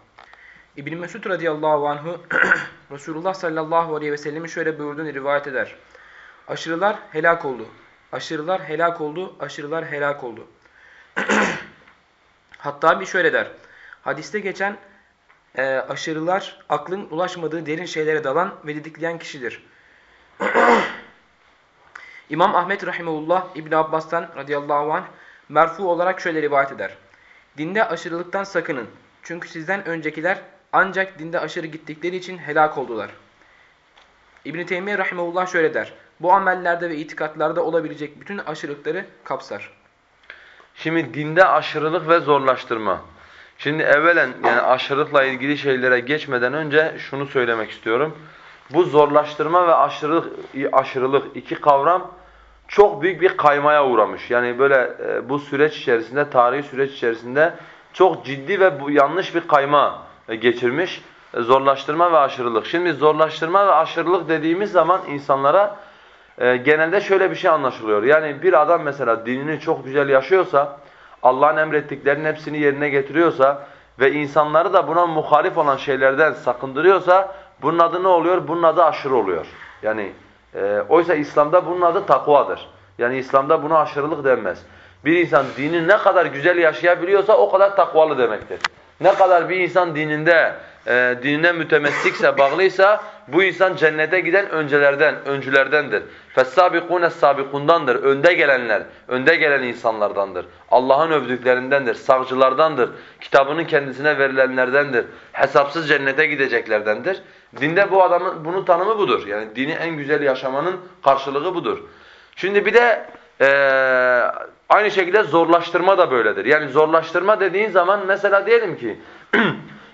İbn Mesud radıyallahu anhu Resulullah sallallahu aleyhi ve sellem'in şöyle buyurduğunu rivayet eder. Aşırılar helak oldu. Aşırılar helak oldu. Aşırılar helak oldu. Hatta bir şöyle der. Hadiste geçen e, aşırılar aklın ulaşmadığı derin şeylere dalan ve didikleyen kişidir. İmam Ahmet Rahimullah İbn Abbas'tan radıyallahu anh merfu olarak şöyle rivayet eder. Dinde aşırılıktan sakının. Çünkü sizden öncekiler ancak dinde aşırı gittikleri için helak oldular. İbn-i Teymiye Rahimullah şöyle der. Bu amellerde ve itikatlarda olabilecek bütün aşırılıkları kapsar. Şimdi dinde aşırılık ve zorlaştırma. Şimdi evvelen yani aşırılıkla ilgili şeylere geçmeden önce şunu söylemek istiyorum. Bu zorlaştırma ve aşırılık, aşırılık iki kavram çok büyük bir kaymaya uğramış. Yani böyle e, bu süreç içerisinde, tarihi süreç içerisinde çok ciddi ve bu yanlış bir kayma e, geçirmiş. E, zorlaştırma ve aşırılık. Şimdi zorlaştırma ve aşırılık dediğimiz zaman insanlara e, genelde şöyle bir şey anlaşılıyor. Yani bir adam mesela dinini çok güzel yaşıyorsa, Allah'ın emrettiklerinin hepsini yerine getiriyorsa ve insanları da buna muhalif olan şeylerden sakındırıyorsa bunun adı ne oluyor? Bunun adı aşırı oluyor. Yani e, oysa İslam'da bunun adı takvadır. Yani İslam'da buna aşırılık denmez. Bir insan dini ne kadar güzel yaşayabiliyorsa o kadar takvalı demektir. Ne kadar bir insan dininde e, dinine mütemessikse, bağlıysa bu insan cennete giden öncelerden, öncülerdendir. فَالسَّابِقُونَ السَّابِقundandır. Önde gelenler, önde gelen insanlardandır. Allah'ın övdüklerindendir, savcılardandır. Kitabının kendisine verilenlerdendir. Hesapsız cennete gideceklerdendir. Dinde bu adamın bunun tanımı budur. Yani dini en güzel yaşamanın karşılığı budur. Şimdi bir de e, aynı şekilde zorlaştırma da böyledir. Yani zorlaştırma dediğin zaman mesela diyelim ki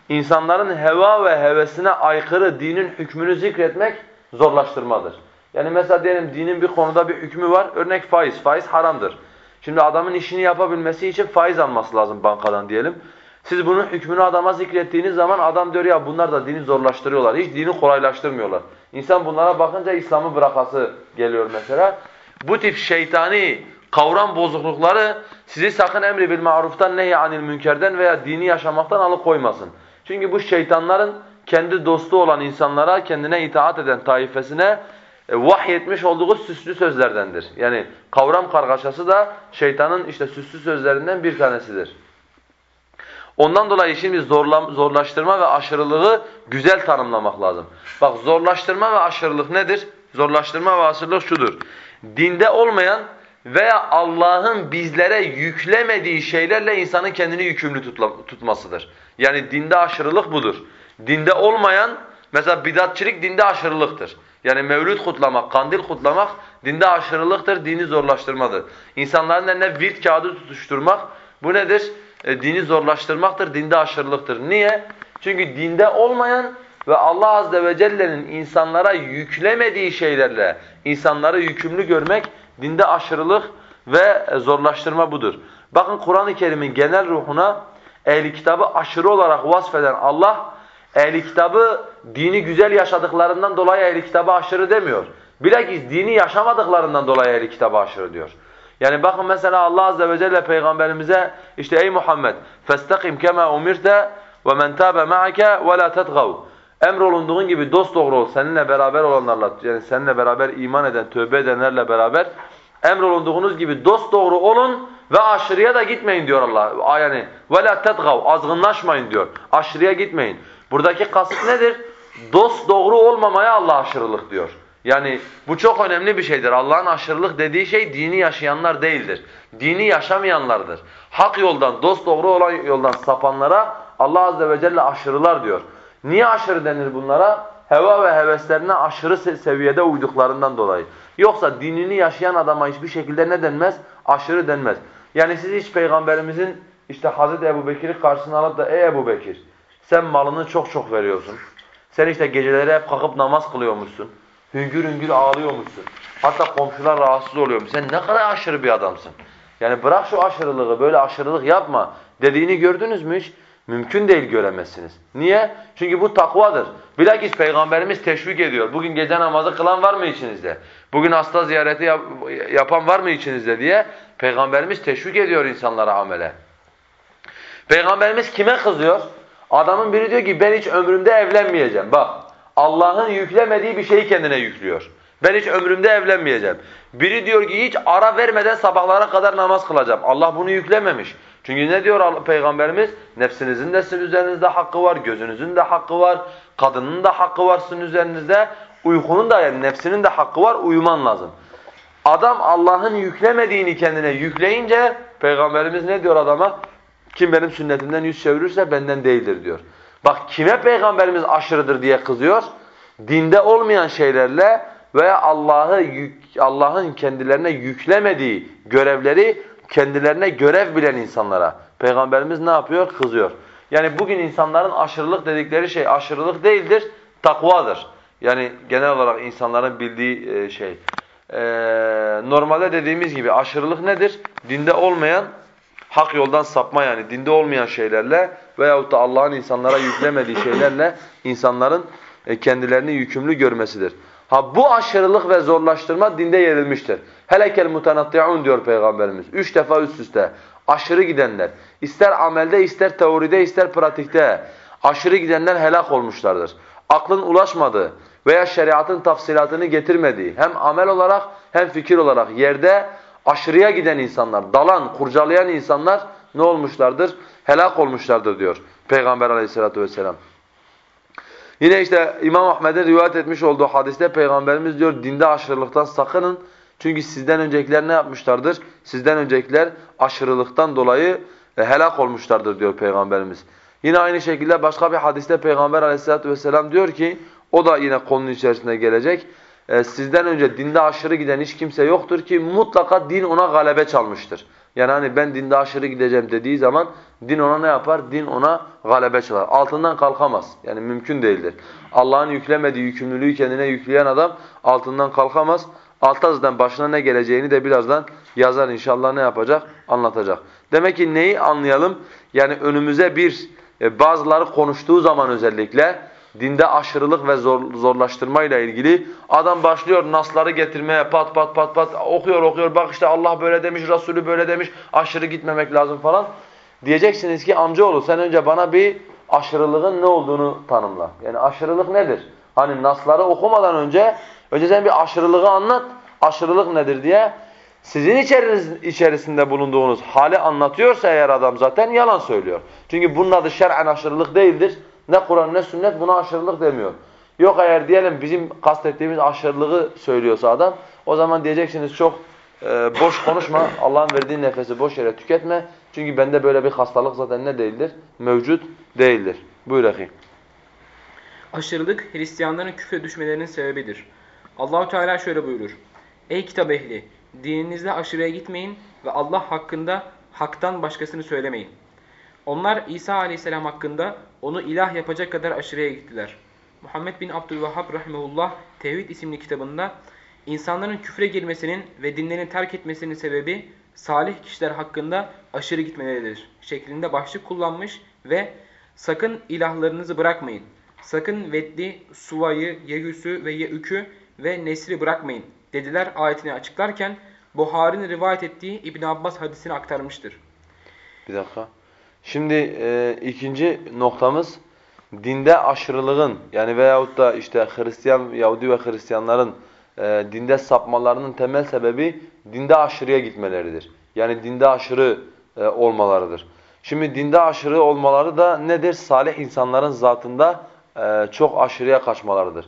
insanların heva ve hevesine aykırı dinin hükmünü zikretmek zorlaştırmadır. Yani mesela diyelim dinin bir konuda bir hükmü var. Örnek faiz. Faiz haramdır. Şimdi adamın işini yapabilmesi için faiz alması lazım bankadan diyelim. Siz bunun hükmünü adama zikrettiğiniz zaman adam diyor ya bunlar da dini zorlaştırıyorlar. Hiç dini kolaylaştırmıyorlar. İnsan bunlara bakınca İslam'ı bırakası geliyor mesela. Bu tip şeytani kavram bozuklukları sizi sakın emri bil maruftan nehy anil münkerden veya dini yaşamaktan alıkoymasın. Çünkü bu şeytanların kendi dostu olan insanlara, kendine itaat eden taifesine e, vahyetmiş olduğu süslü sözlerdendir. Yani kavram kargaşası da şeytanın işte süslü sözlerinden bir tanesidir. Ondan dolayı şimdi zorla, zorlaştırma ve aşırılığı güzel tanımlamak lazım. Bak zorlaştırma ve aşırılık nedir? Zorlaştırma ve aşırılık şudur. Dinde olmayan veya Allah'ın bizlere yüklemediği şeylerle insanın kendini yükümlü tutmasıdır. Yani dinde aşırılık budur. Dinde olmayan, mesela bidatçilik dinde aşırılıktır. Yani mevlüt kutlamak, kandil kutlamak dinde aşırılıktır, dini zorlaştırmadır. İnsanların eline virt kağıdı tutuşturmak bu nedir? E, dini zorlaştırmaktır, dinde aşırılıktır. Niye? Çünkü dinde olmayan ve Allah azze ve celle'nin insanlara yüklemediği şeylerle insanları yükümlü görmek Dinde aşırılık ve zorlaştırma budur. Bakın Kur'an-ı Kerim'in genel ruhuna ehli kitabı aşırı olarak vasfeden Allah, ehli kitabı dini güzel yaşadıklarından dolayı ehli kitabı aşırı demiyor. Bilakis dini yaşamadıklarından dolayı ehli kitabı aşırı diyor. Yani bakın mesela Allah azze ve celle peygamberimize işte ey Muhammed festakim kema umirte ve men tabe ma'ake ve la tetgav. Emrolunduğun gibi dost doğru ol. Seninle beraber olanlarla yani seninle beraber iman eden, tövbe edenlerle beraber emrolunduğunuz gibi dost doğru olun ve aşırıya da gitmeyin diyor Allah. Yani وَلَا تَتْغَوْا Azgınlaşmayın diyor. Aşırıya gitmeyin. Buradaki kasıt nedir? Dost doğru olmamaya Allah aşırılık diyor. Yani bu çok önemli bir şeydir. Allah'ın aşırılık dediği şey dini yaşayanlar değildir. Dini yaşamayanlardır. Hak yoldan, dost doğru olan yoldan sapanlara Allah azze ve celle aşırılar diyor. Niye aşırı denir bunlara? Heva ve heveslerine aşırı seviyede uyduklarından dolayı. Yoksa dinini yaşayan adama hiçbir şekilde ne denmez? Aşırı denmez. Yani siz hiç peygamberimizin işte Hazreti Ebu Bekir'i karşısına alıp da ey Ebu Bekir sen malını çok çok veriyorsun. Sen işte geceleri hep kalkıp namaz kılıyormuşsun. Hüngür hüngür ağlıyormuşsun. Hatta komşular rahatsız oluyormuş. Sen ne kadar aşırı bir adamsın. Yani bırak şu aşırılığı, böyle aşırılık yapma dediğini gördünüz mü hiç? Mümkün değil göremezsiniz. Niye? Çünkü bu takvadır. Bilakis Peygamberimiz teşvik ediyor. Bugün gece namazı kılan var mı içinizde? Bugün hasta ziyareti yap yapan var mı içinizde diye Peygamberimiz teşvik ediyor insanlara amele. Peygamberimiz kime kızıyor? Adamın biri diyor ki ben hiç ömrümde evlenmeyeceğim. Bak Allah'ın yüklemediği bir şeyi kendine yüklüyor. Ben hiç ömrümde evlenmeyeceğim. Biri diyor ki hiç ara vermeden sabahlara kadar namaz kılacağım. Allah bunu yüklememiş. Çünkü ne diyor Peygamberimiz? Nefsinizin de sizin üzerinizde hakkı var, gözünüzün de hakkı var, kadının da hakkı var sizin üzerinizde, uykunun da yani nefsinin de hakkı var, uyuman lazım. Adam Allah'ın yüklemediğini kendine yükleyince Peygamberimiz ne diyor adama? Kim benim sünnetimden yüz çevirirse benden değildir diyor. Bak kime Peygamberimiz aşırıdır diye kızıyor? Dinde olmayan şeylerle veya Allah'ı Allah'ın kendilerine yüklemediği görevleri kendilerine görev bilen insanlara Peygamberimiz ne yapıyor? Kızıyor. Yani bugün insanların aşırılık dedikleri şey aşırılık değildir, takvadır. Yani genel olarak insanların bildiği e, şey. Ee, normalde dediğimiz gibi aşırılık nedir? Dinde olmayan, hak yoldan sapma yani dinde olmayan şeylerle veyahut da Allah'ın insanlara yüklemediği şeylerle insanların e, kendilerini yükümlü görmesidir. Ha bu aşırılık ve zorlaştırma dinde yerilmiştir. Helekel mutanatti'un diyor Peygamberimiz. Üç defa üst üste. Aşırı gidenler. ister amelde, ister teoride, ister pratikte. Aşırı gidenler helak olmuşlardır. Aklın ulaşmadığı veya şeriatın tafsilatını getirmediği hem amel olarak hem fikir olarak yerde aşırıya giden insanlar, dalan, kurcalayan insanlar ne olmuşlardır? Helak olmuşlardır diyor Peygamber aleyhissalatu vesselam. Yine işte İmam Ahmed'in rivayet etmiş olduğu hadiste Peygamberimiz diyor dinde aşırılıktan sakının. Çünkü sizden öncekiler ne yapmışlardır? Sizden öncekiler aşırılıktan dolayı e, helak olmuşlardır diyor Peygamberimiz. Yine aynı şekilde başka bir hadiste Peygamber aleyhissalatu vesselam diyor ki o da yine konunun içerisine gelecek. E, sizden önce dinde aşırı giden hiç kimse yoktur ki mutlaka din ona galebe çalmıştır. Yani hani ben dinde aşırı gideceğim dediği zaman din ona ne yapar? Din ona galebe çalar. Altından kalkamaz. Yani mümkün değildir. Allah'ın yüklemediği yükümlülüğü kendine yükleyen adam altından kalkamaz. Altta zaten başına ne geleceğini de birazdan yazar inşallah ne yapacak? Anlatacak. Demek ki neyi anlayalım? Yani önümüze bir e, bazıları konuştuğu zaman özellikle dinde aşırılık ve zor, zorlaştırmayla ilgili adam başlıyor nasları getirmeye pat pat pat pat okuyor okuyor bak işte Allah böyle demiş Resulü böyle demiş aşırı gitmemek lazım falan. Diyeceksiniz ki amcaoğlu sen önce bana bir aşırılığın ne olduğunu tanımla. Yani aşırılık nedir? Hani nasları okumadan önce önce sen bir aşırılığı anlat. Aşırılık nedir diye. Sizin içerisinde bulunduğunuz hali anlatıyorsa eğer adam zaten yalan söylüyor. Çünkü bunun adı şer'en aşırılık değildir. Ne Kur'an ne sünnet buna aşırılık demiyor. Yok eğer diyelim bizim kastettiğimiz aşırılığı söylüyorsa adam o zaman diyeceksiniz çok e, boş konuşma. Allah'ın verdiği nefesi boş yere tüketme. Çünkü bende böyle bir hastalık zaten ne değildir? Mevcut değildir. Buyur akıyım. Aşırılık Hristiyanların küfre düşmelerinin sebebidir. Allahu Teala şöyle buyurur. Ey kitap ehli! Dininizde aşırıya gitmeyin ve Allah hakkında haktan başkasını söylemeyin. Onlar İsa aleyhisselam hakkında onu ilah yapacak kadar aşırıya gittiler. Muhammed bin Abdülvahhab rahimehullah Tevhid isimli kitabında insanların küfre girmesinin ve dinlerini terk etmesinin sebebi salih kişiler hakkında aşırı gitmeleridir şeklinde başlık kullanmış ve sakın ilahlarınızı bırakmayın. Sakın Veddi, Suva'yı, Yegüs'ü ve Yeük'ü ve Nesri bırakmayın dediler ayetini açıklarken Buhari'nin rivayet ettiği İbn Abbas hadisini aktarmıştır. Bir dakika. Şimdi e, ikinci noktamız dinde aşırılığın yani veyahut da işte Hristiyan, Yahudi ve Hristiyanların e, dinde sapmalarının temel sebebi dinde aşırıya gitmeleridir. Yani dinde aşırı e, olmalarıdır. Şimdi dinde aşırı olmaları da nedir? Salih insanların zatında e, çok aşırıya kaçmalarıdır.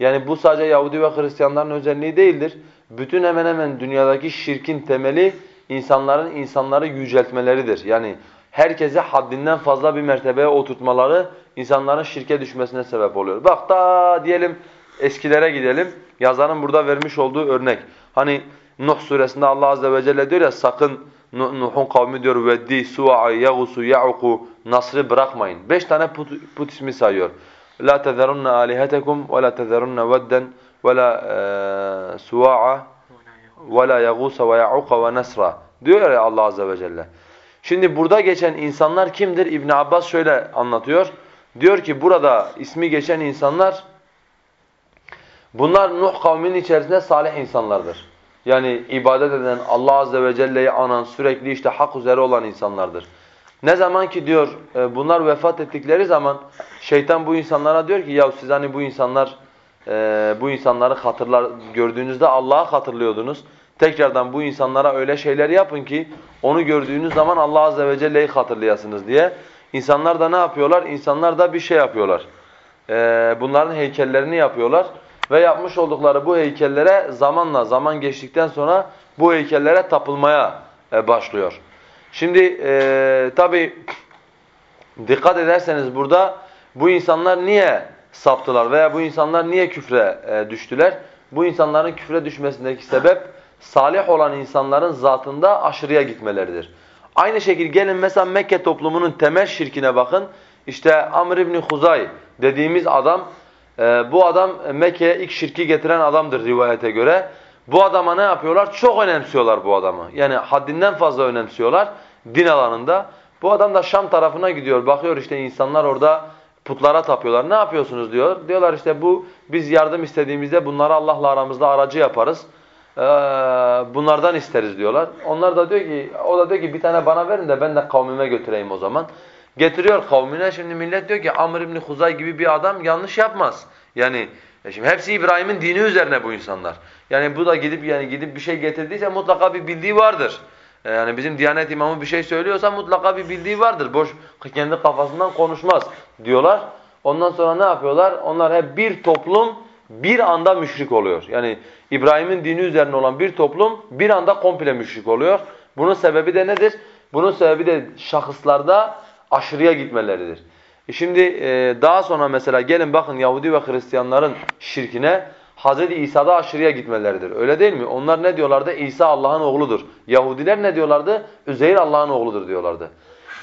Yani bu sadece Yahudi ve Hristiyanların özelliği değildir. Bütün hemen hemen dünyadaki şirkin temeli insanların insanları yüceltmeleridir. Yani herkese haddinden fazla bir mertebeye oturtmaları insanların şirke düşmesine sebep oluyor. Bak da diyelim eskilere gidelim. Yazarın burada vermiş olduğu örnek. Hani Nuh suresinde Allah azze ve celle diyor ya sakın Nuh'un kavmi diyor Veddi, Su'a, Yaghusu, Ya'uku, Nasr'ı bırakmayın. Beş tane put, put ismi sayıyor. La tezerunna alihetekum ve la tezerunna vedden ve la e, Su'a ve la Yaghusa ve Ya'uka ve Nasra. Diyor ya Allah azze ve celle. Şimdi burada geçen insanlar kimdir? İbn Abbas şöyle anlatıyor. Diyor ki burada ismi geçen insanlar bunlar Nuh kavminin içerisinde salih insanlardır. Yani ibadet eden, Allah azze ve celle'yi anan, sürekli işte hak üzere olan insanlardır. Ne zaman ki diyor e, bunlar vefat ettikleri zaman şeytan bu insanlara diyor ki ya siz hani bu insanlar e, bu insanları hatırlar gördüğünüzde Allah'ı hatırlıyordunuz. Tekrardan bu insanlara öyle şeyler yapın ki onu gördüğünüz zaman Allah azze ve celle'yi hatırlayasınız diye. İnsanlar da ne yapıyorlar? İnsanlar da bir şey yapıyorlar. Ee, bunların heykellerini yapıyorlar ve yapmış oldukları bu heykellere zamanla zaman geçtikten sonra bu heykellere tapılmaya e, başlıyor. Şimdi e, tabi dikkat ederseniz burada bu insanlar niye saptılar veya bu insanlar niye küfre e, düştüler? Bu insanların küfre düşmesindeki sebep salih olan insanların zatında aşırıya gitmeleridir. Aynı şekilde gelin mesela Mekke toplumunun temel şirkine bakın. İşte Amr ibn Huzay dediğimiz adam, e, bu adam Mekke'ye ilk şirki getiren adamdır rivayete göre. Bu adama ne yapıyorlar? Çok önemsiyorlar bu adamı. Yani haddinden fazla önemsiyorlar din alanında. Bu adam da Şam tarafına gidiyor. Bakıyor işte insanlar orada putlara tapıyorlar. Ne yapıyorsunuz diyor. Diyorlar işte bu biz yardım istediğimizde bunları Allah'la aramızda aracı yaparız. Ee, bunlardan isteriz diyorlar. Onlar da diyor ki, o da diyor ki bir tane bana verin de ben de kavmime götüreyim o zaman. Getiriyor kavmine. Şimdi millet diyor ki Amr ibn Huzay gibi bir adam yanlış yapmaz. Yani e şimdi hepsi İbrahim'in dini üzerine bu insanlar. Yani bu da gidip yani gidip bir şey getirdiyse mutlaka bir bildiği vardır. E yani bizim Diyanet imamı bir şey söylüyorsa mutlaka bir bildiği vardır. Boş kendi kafasından konuşmaz diyorlar. Ondan sonra ne yapıyorlar? Onlar hep bir toplum bir anda müşrik oluyor. Yani İbrahim'in dini üzerine olan bir toplum bir anda komple müşrik oluyor. Bunun sebebi de nedir? Bunun sebebi de şahıslarda aşırıya gitmeleridir. E şimdi e, daha sonra mesela gelin bakın Yahudi ve Hristiyanların şirkine Hz. İsa'da aşırıya gitmeleridir. Öyle değil mi? Onlar ne diyorlardı? İsa Allah'ın oğludur. Yahudiler ne diyorlardı? Üzeyr Allah'ın oğludur diyorlardı.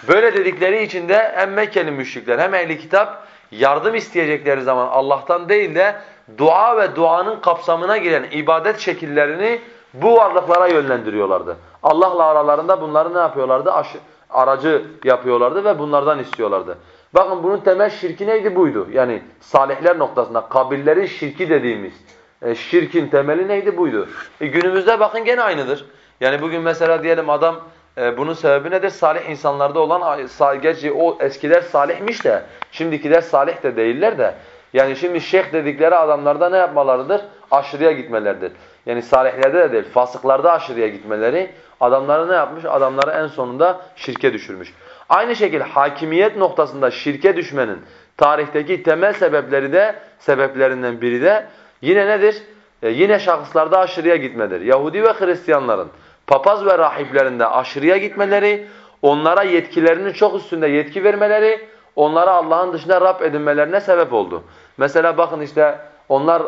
Böyle dedikleri için de hem Mekkeli müşrikler hem ehli kitap yardım isteyecekleri zaman Allah'tan değil de dua ve duanın kapsamına giren ibadet şekillerini bu varlıklara yönlendiriyorlardı. Allah'la aralarında bunları ne yapıyorlardı? Aş aracı yapıyorlardı ve bunlardan istiyorlardı. Bakın bunun temel şirki neydi? Buydu. Yani salihler noktasında kabirlerin şirki dediğimiz e, şirkin temeli neydi? Buydu. E, günümüzde bakın gene aynıdır. Yani bugün mesela diyelim adam e, bunun sebebi nedir? Salih insanlarda olan, gerçi o eskiler salihmiş de şimdikiler salih de değiller de yani şimdi şeyh dedikleri adamlarda ne yapmalarıdır? Aşırıya gitmelerdir. Yani salihlerde de değil, fasıklarda aşırıya gitmeleri adamları ne yapmış? Adamları en sonunda şirke düşürmüş. Aynı şekilde hakimiyet noktasında şirke düşmenin tarihteki temel sebepleri de sebeplerinden biri de yine nedir? E yine şahıslarda aşırıya gitmedir. Yahudi ve Hristiyanların papaz ve rahiplerinde aşırıya gitmeleri, onlara yetkilerinin çok üstünde yetki vermeleri, onlara Allah'ın dışında Rab edinmelerine sebep oldu. Mesela bakın işte onlar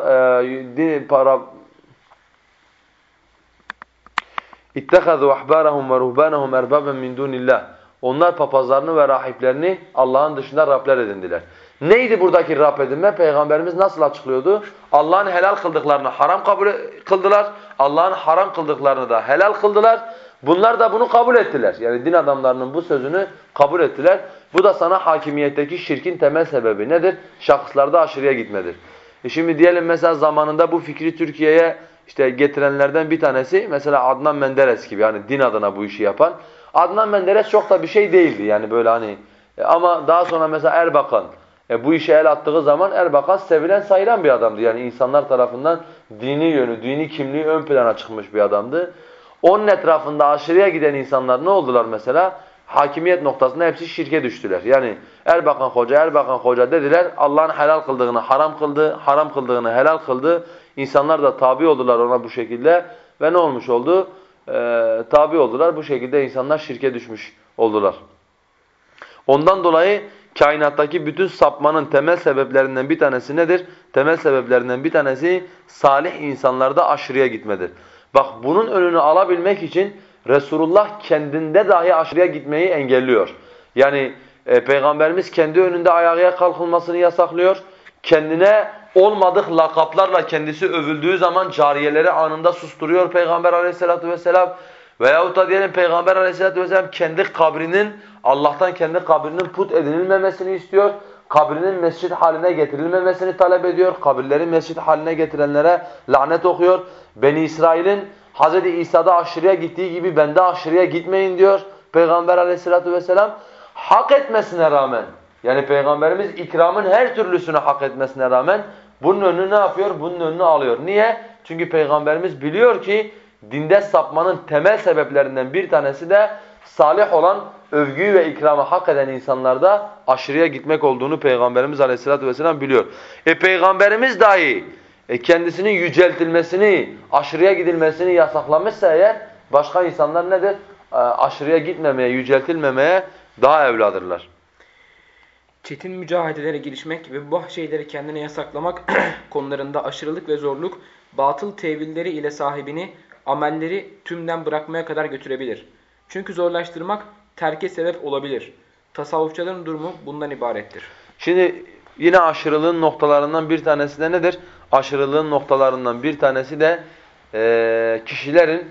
e, din, para İttehazu ahbarahum ve ruhbanahum erbaben min dunillah. Onlar papazlarını ve rahiplerini Allah'ın dışında Rabler edindiler. Neydi buradaki Rab edinme? Peygamberimiz nasıl açıklıyordu? Allah'ın helal kıldıklarını haram kabul kıldılar. Allah'ın haram kıldıklarını da helal kıldılar. Bunlar da bunu kabul ettiler. Yani din adamlarının bu sözünü kabul ettiler. Bu da sana hakimiyetteki şirkin temel sebebi nedir? Şahıslarda aşırıya gitmedir. E şimdi diyelim mesela zamanında bu fikri Türkiye'ye işte getirenlerden bir tanesi mesela Adnan Menderes gibi yani din adına bu işi yapan. Adnan Menderes çok da bir şey değildi yani böyle hani e, ama daha sonra mesela Erbakan e, bu işe el attığı zaman Erbakan sevilen sayılan bir adamdı. Yani insanlar tarafından dini yönü, dini kimliği ön plana çıkmış bir adamdı. Onun etrafında aşırıya giden insanlar ne oldular mesela? Hakimiyet noktasında hepsi şirke düştüler. Yani Erbakan Hoca, Erbakan Hoca dediler Allah'ın helal kıldığını haram kıldı, haram kıldığını helal kıldı. İnsanlar da tabi oldular ona bu şekilde ve ne olmuş oldu? Ee, tabi oldular. Bu şekilde insanlar şirke düşmüş oldular. Ondan dolayı kainattaki bütün sapmanın temel sebeplerinden bir tanesi nedir? Temel sebeplerinden bir tanesi salih insanlarda aşırıya gitmedir. Bak bunun önünü alabilmek için Resulullah kendinde dahi aşırıya gitmeyi engelliyor. Yani e, Peygamberimiz kendi önünde ayağa kalkılmasını yasaklıyor. Kendine olmadık lakaplarla kendisi övüldüğü zaman cariyeleri anında susturuyor Peygamber aleyhissalatu vesselam. Veyahut da diyelim Peygamber aleyhissalatu vesselam kendi kabrinin Allah'tan kendi kabrinin put edinilmemesini istiyor. Kabrinin mescit haline getirilmemesini talep ediyor. Kabirleri mescit haline getirenlere lanet okuyor. Beni İsrail'in Hz. İsa'da aşırıya gittiği gibi bende aşırıya gitmeyin diyor Peygamber aleyhissalatu vesselam. Hak etmesine rağmen yani Peygamberimiz ikramın her türlüsünü hak etmesine rağmen bunun önünü ne yapıyor? Bunun önünü alıyor. Niye? Çünkü Peygamberimiz biliyor ki dinde sapmanın temel sebeplerinden bir tanesi de salih olan övgüyü ve ikramı hak eden insanlarda aşırıya gitmek olduğunu Peygamberimiz Aleyhisselatü vesselam biliyor. E Peygamberimiz dahi e, kendisinin yüceltilmesini, aşırıya gidilmesini yasaklamışsa eğer başka insanlar nedir? E, aşırıya gitmemeye, yüceltilmemeye daha evladırlar. Çetin mücadelelere girişmek ve bu şeyleri kendine yasaklamak konularında aşırılık ve zorluk batıl tevilleri ile sahibini amelleri tümden bırakmaya kadar götürebilir. Çünkü zorlaştırmak terke sebep olabilir. Tasavvufçuların durumu bundan ibarettir. Şimdi yine aşırılığın noktalarından bir tanesi de nedir? Aşırılığın noktalarından bir tanesi de e, kişilerin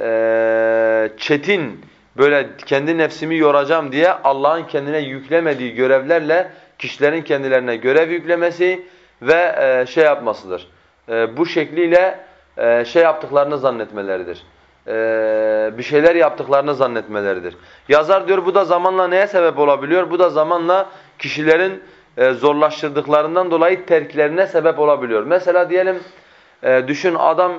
e, çetin böyle kendi nefsimi yoracağım diye Allah'ın kendine yüklemediği görevlerle kişilerin kendilerine görev yüklemesi ve e, şey yapmasıdır. E, bu şekliyle e, şey yaptıklarını zannetmeleridir. E, bir şeyler yaptıklarını zannetmeleridir. Yazar diyor bu da zamanla neye sebep olabiliyor? Bu da zamanla kişilerin e, zorlaştırdıklarından dolayı terklerine sebep olabiliyor. Mesela diyelim e, düşün adam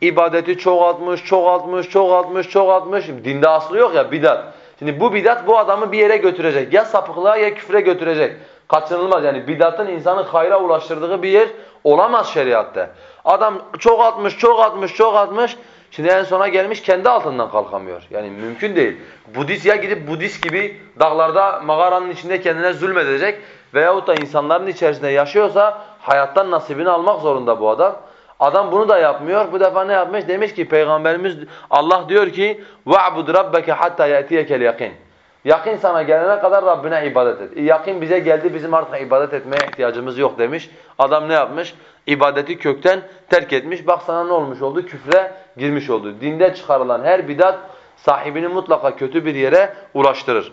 ibadeti çoğaltmış, çoğaltmış, çoğaltmış, çoğaltmış. Dinde aslı yok ya bidat. Şimdi bu bidat bu adamı bir yere götürecek. Ya sapıklığa ya küfre götürecek. Kaçınılmaz yani bidatın insanı hayra ulaştırdığı bir yer olamaz şeriatta. Adam çok atmış, çok atmış, çok atmış. Şimdi en sona gelmiş kendi altından kalkamıyor. Yani mümkün değil. Budist ya gidip Budist gibi dağlarda mağaranın içinde kendine zulmedecek veyahut da insanların içerisinde yaşıyorsa hayattan nasibini almak zorunda bu adam. Adam bunu da yapmıyor. Bu defa ne yapmış? Demiş ki peygamberimiz Allah diyor ki "Va'bud rabbeke hatta yatiyeka'l yakin." Yakin sana gelene kadar Rabbine ibadet et. Yakin bize geldi bizim artık ibadet etmeye ihtiyacımız yok demiş. Adam ne yapmış? İbadeti kökten terk etmiş. Bak sana ne olmuş oldu? Küfre girmiş oldu. Dinde çıkarılan her bidat sahibini mutlaka kötü bir yere ulaştırır.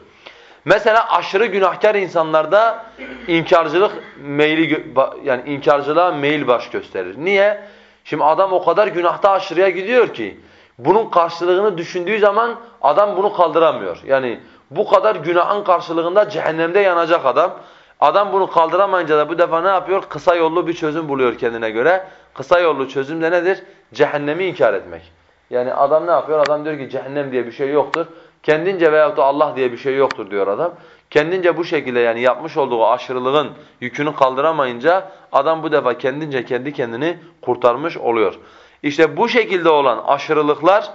Mesela aşırı günahkar insanlarda inkarcılık meyli yani inkarcılığa meyil baş gösterir. Niye? Şimdi adam o kadar günahta aşırıya gidiyor ki bunun karşılığını düşündüğü zaman adam bunu kaldıramıyor. Yani bu kadar günahın karşılığında cehennemde yanacak adam. Adam bunu kaldıramayınca da bu defa ne yapıyor? Kısa yollu bir çözüm buluyor kendine göre. Kısa yollu çözüm de nedir? Cehennemi inkar etmek. Yani adam ne yapıyor? Adam diyor ki cehennem diye bir şey yoktur. Kendince veyahut da Allah diye bir şey yoktur diyor adam. Kendince bu şekilde yani yapmış olduğu aşırılığın yükünü kaldıramayınca adam bu defa kendince kendi kendini kurtarmış oluyor. İşte bu şekilde olan aşırılıklar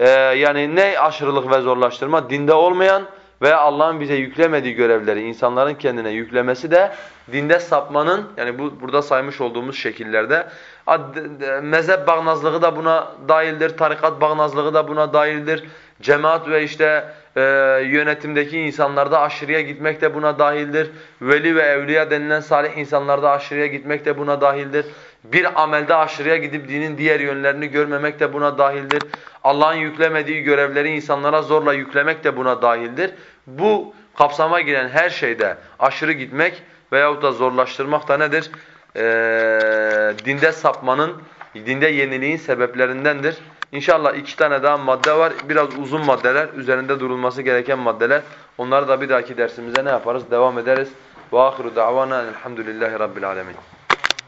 e, yani ne aşırılık ve zorlaştırma? Dinde olmayan veya Allah'ın bize yüklemediği görevleri insanların kendine yüklemesi de dinde sapmanın yani bu burada saymış olduğumuz şekillerde mezhep bağnazlığı da buna dahildir, tarikat bağnazlığı da buna dahildir. Cemaat ve işte e, yönetimdeki insanlarda aşırıya gitmek de buna dahildir. Veli ve evliya denilen salih insanlarda aşırıya gitmek de buna dahildir. Bir amelde aşırıya gidip dinin diğer yönlerini görmemek de buna dahildir. Allah'ın yüklemediği görevleri insanlara zorla yüklemek de buna dahildir. Bu kapsama giren her şeyde aşırı gitmek veyahut da zorlaştırmak da nedir? Ee, dinde sapmanın, dinde yeniliğin sebeplerindendir. İnşallah iki tane daha madde var. Biraz uzun maddeler, üzerinde durulması gereken maddeler. Onları da bir dahaki dersimize ne yaparız? Devam ederiz. وآخر دعوانا الحمد لله رب العالمين